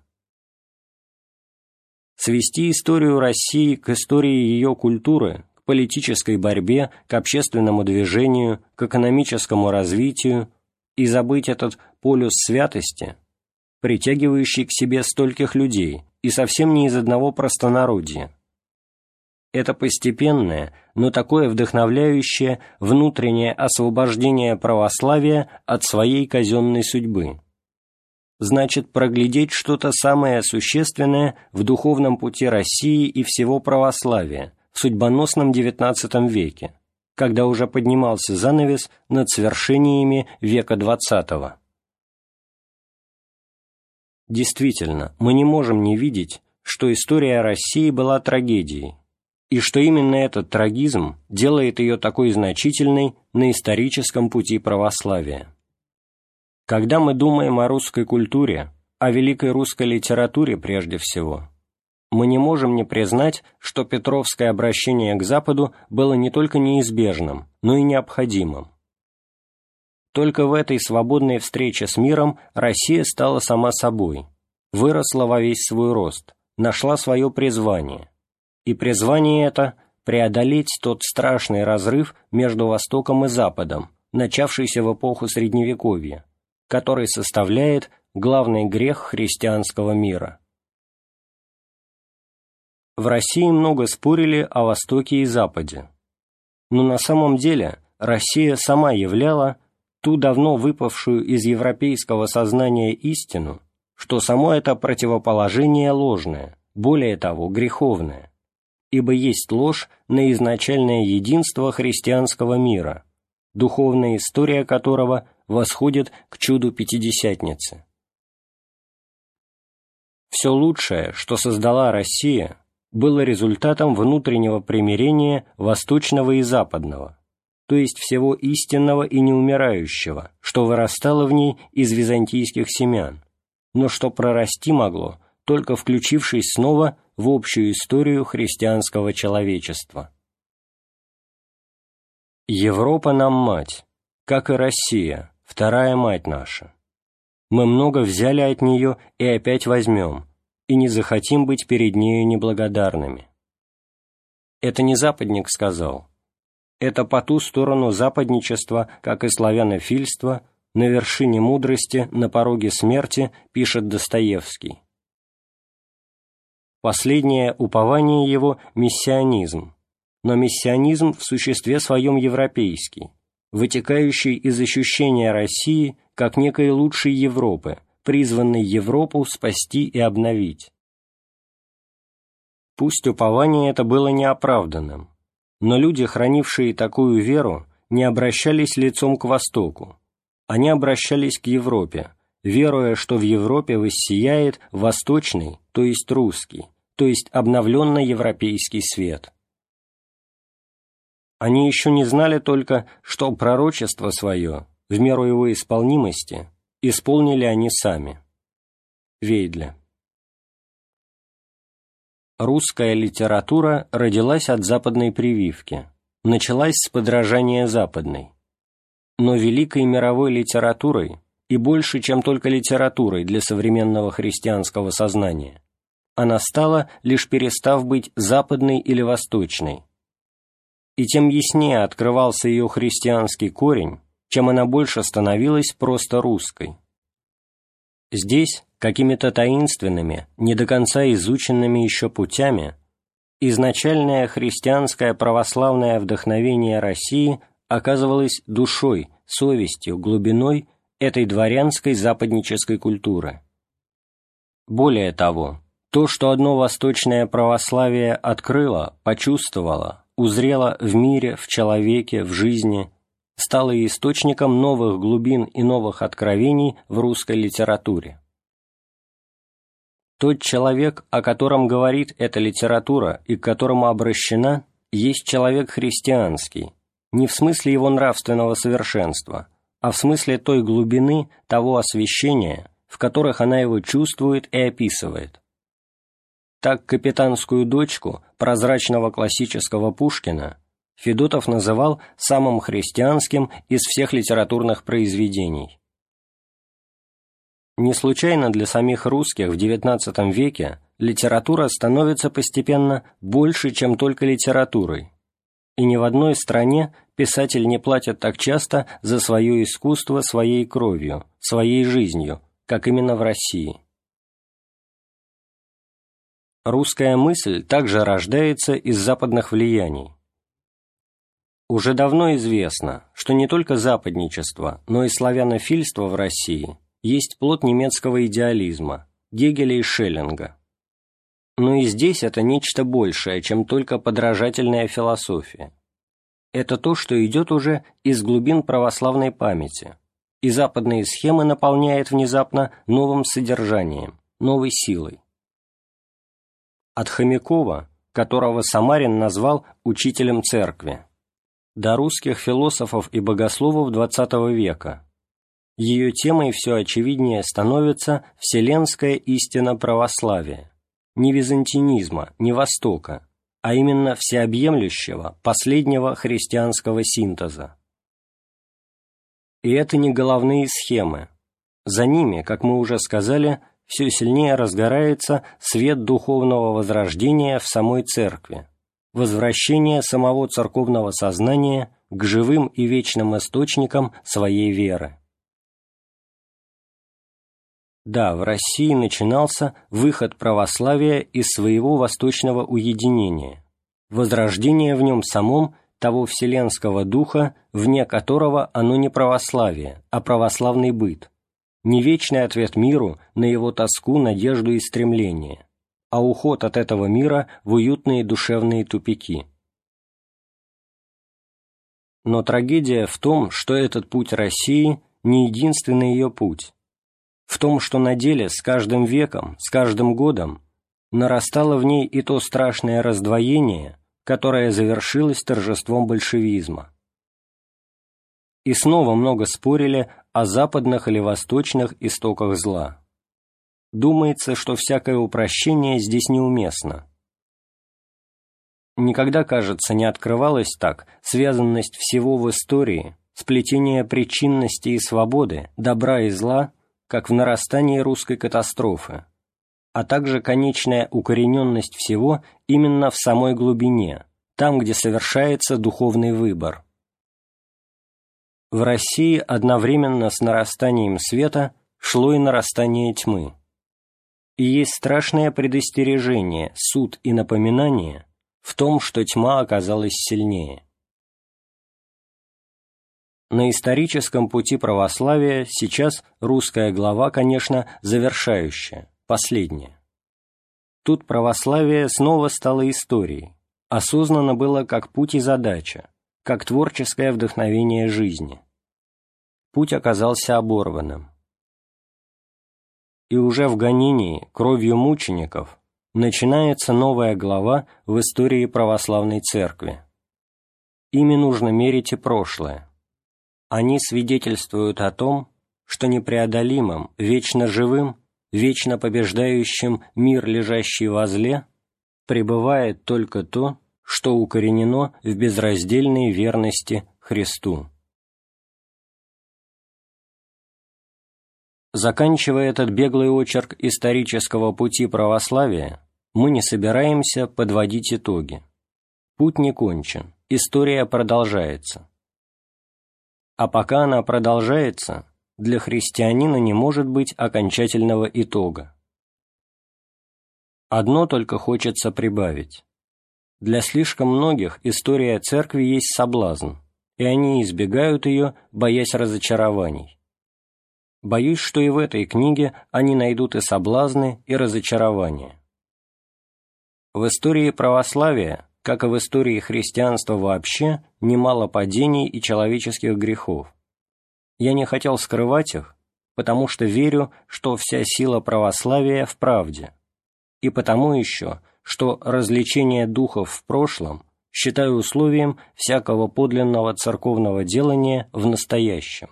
Speaker 1: Свести историю России к истории ее культуры, к политической борьбе, к общественному движению, к экономическому развитию и забыть этот полюс святости, притягивающий к себе стольких людей и совсем не из одного простонародья, это постепенное, но такое вдохновляющее внутреннее освобождение православия от своей казенной судьбы. Значит, проглядеть что-то самое существенное в духовном пути России и всего православия в судьбоносном XIX веке, когда уже поднимался занавес над свершениями века XX. Действительно, мы не можем не видеть, что история России была трагедией, и что именно этот трагизм делает ее такой значительной на историческом пути православия. Когда мы думаем о русской культуре, о великой русской литературе прежде всего, мы не можем не признать, что Петровское обращение к Западу было не только неизбежным, но и необходимым. Только в этой свободной встрече с миром Россия стала сама собой, выросла во весь свой рост, нашла свое призвание. И призвание это – преодолеть тот страшный разрыв между Востоком и Западом, начавшийся в эпоху Средневековья, который составляет главный грех христианского мира. В России много спорили о Востоке и Западе. Но на самом деле Россия сама являла ту давно выпавшую из европейского сознания истину, что само это противоположение ложное, более того, греховное, ибо есть ложь на изначальное единство христианского мира, духовная история которого восходит к чуду Пятидесятницы. Все лучшее, что создала Россия, было результатом внутреннего примирения восточного и западного, то есть всего истинного и неумирающего, что вырастало в ней из византийских семян, но что прорасти могло, только включившись снова в общую историю христианского человечества. Европа нам мать, как и Россия, вторая мать наша. Мы много взяли от нее и опять возьмем, и не захотим быть перед нею неблагодарными. Это не западник сказал. Это по ту сторону западничества, как и славянофильства, на вершине мудрости, на пороге смерти, пишет Достоевский. Последнее упование его – миссионизм, но миссионизм в существе своем европейский, вытекающий из ощущения России как некой лучшей Европы, призванный Европу спасти и обновить. Пусть упование это было неоправданным, но люди, хранившие такую веру, не обращались лицом к Востоку, они обращались к Европе, веруя, что в Европе воссияет восточный, то есть русский, то есть обновленный европейский свет. Они еще не знали только, что пророчество свое, в меру его исполнимости, исполнили они сами. Вейдле. Русская литература родилась от западной прививки, началась с подражания западной. Но великой мировой литературой, и больше, чем только литературой для современного христианского сознания, она стала, лишь перестав быть западной или восточной. И тем яснее открывался ее христианский корень, чем она больше становилась просто русской. Здесь, какими-то таинственными, не до конца изученными еще путями, изначальное христианское православное вдохновение России оказывалось душой, совестью, глубиной этой дворянской западнической культуры. Более того, то, что одно восточное православие открыло, почувствовало, узрело в мире, в человеке, в жизни, стало источником новых глубин и новых откровений в русской литературе. Тот человек, о котором говорит эта литература и к которому обращена, есть человек христианский, не в смысле его нравственного совершенства, а в смысле той глубины, того освящения, в которых она его чувствует и описывает. Так капитанскую дочку прозрачного классического Пушкина Федотов называл самым христианским из всех литературных произведений. Не случайно для самих русских в XIX веке литература становится постепенно больше, чем только литературой, и ни в одной стране писатель не платит так часто за свое искусство своей кровью, своей жизнью, как именно в России. Русская мысль также рождается из западных влияний. Уже давно известно, что не только западничество, но и славянофильство в России есть плод немецкого идеализма, Гегеля и Шеллинга. Но и здесь это нечто большее, чем только подражательная философия. это то, что идет уже из глубин православной памяти, и западные схемы наполняет внезапно новым содержанием, новой силой. От Хомякова, которого Самарин назвал учителем церкви, до русских философов и богословов XX века. Ее темой все очевиднее становится вселенская истина православия, не византинизма, не Востока, а именно всеобъемлющего, последнего христианского синтеза. И это не головные схемы. За ними, как мы уже сказали, все сильнее разгорается свет духовного возрождения в самой церкви, возвращение самого церковного сознания к живым и вечным источникам своей веры. Да, в России начинался выход православия из своего восточного уединения, возрождение в нем самом того вселенского духа, вне которого оно не православие, а православный быт, не вечный ответ миру на его тоску, надежду и стремление, а уход от этого мира в уютные душевные тупики. Но трагедия в том, что этот путь России не единственный ее путь, в том, что на деле с каждым веком, с каждым годом нарастало в ней и то страшное раздвоение, которое завершилось торжеством большевизма. И снова много спорили о западных или восточных истоках зла. Думается, что всякое упрощение здесь неуместно. Никогда, кажется, не открывалась так связанность всего в истории, сплетение причинности и свободы, добра и зла – как в нарастании русской катастрофы, а также конечная укорененность всего именно в самой глубине, там, где совершается духовный выбор. В России одновременно с нарастанием света шло и нарастание тьмы. И есть страшное предостережение, суд и напоминание в том, что тьма оказалась сильнее. На историческом пути православия сейчас русская глава, конечно, завершающая, последняя. Тут православие снова стало историей, осознанно было как путь и задача, как творческое вдохновение жизни. Путь оказался оборванным. И уже в гонении, кровью мучеников, начинается новая глава в истории православной церкви. Ими нужно мерить и прошлое, они свидетельствуют о том, что непреодолимым, вечно живым, вечно побеждающим мир, лежащий во зле, пребывает только то, что укоренено в безраздельной верности Христу. Заканчивая этот беглый очерк исторического пути православия, мы не собираемся подводить итоги. Путь не кончен, история продолжается. А пока она продолжается, для христианина не может быть окончательного итога. Одно только хочется прибавить. Для слишком многих история церкви есть соблазн, и они избегают ее, боясь разочарований. Боюсь, что и в этой книге они найдут и соблазны, и разочарования. В истории православия как и в истории христианства вообще, немало падений и человеческих грехов. Я не хотел скрывать их, потому что верю, что вся сила православия в правде, и потому еще, что развлечение духов в прошлом считаю условием всякого подлинного церковного делания в настоящем.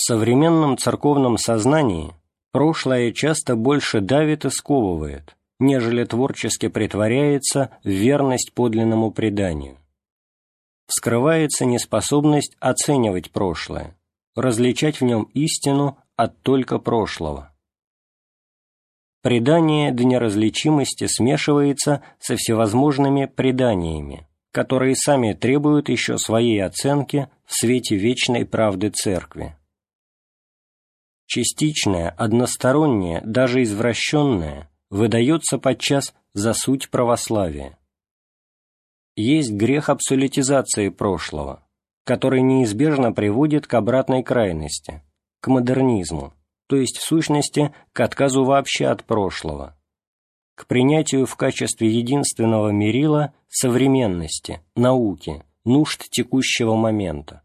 Speaker 1: В современном церковном сознании прошлое часто больше давит и сковывает, нежели творчески притворяется в верность подлинному преданию. Вскрывается неспособность оценивать прошлое, различать в нем истину от только прошлого. Предание до неразличимости смешивается со всевозможными преданиями, которые сами требуют еще своей оценки в свете вечной правды Церкви. Частичное, одностороннее, даже извращенное выдается подчас за суть православия. Есть грех абсолютизации прошлого, который неизбежно приводит к обратной крайности, к модернизму, то есть в сущности к отказу вообще от прошлого, к принятию в качестве единственного мерила современности, науки, нужд текущего момента.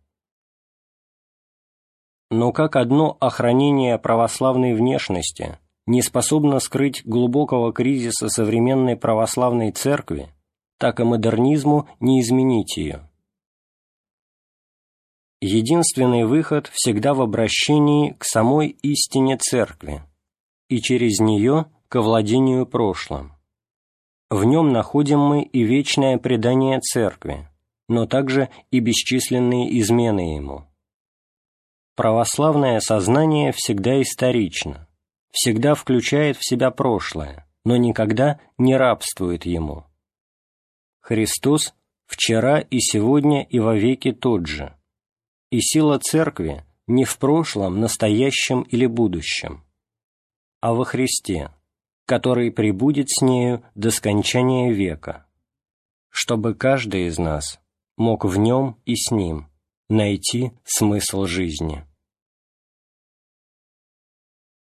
Speaker 1: Но как одно охранение православной внешности не способно скрыть глубокого кризиса современной православной церкви, так и модернизму не изменить ее. Единственный выход всегда в обращении к самой истине церкви и через нее к владению прошлым. В нем находим мы и вечное предание церкви, но также и бесчисленные измены ему. Православное сознание всегда исторично, всегда включает в себя прошлое, но никогда не рабствует ему. Христос вчера и сегодня и вовеки тот же, и сила Церкви не в прошлом, настоящем или будущем, а во Христе, который пребудет с нею до скончания века, чтобы каждый из нас мог в нем и с ним найти смысл жизни.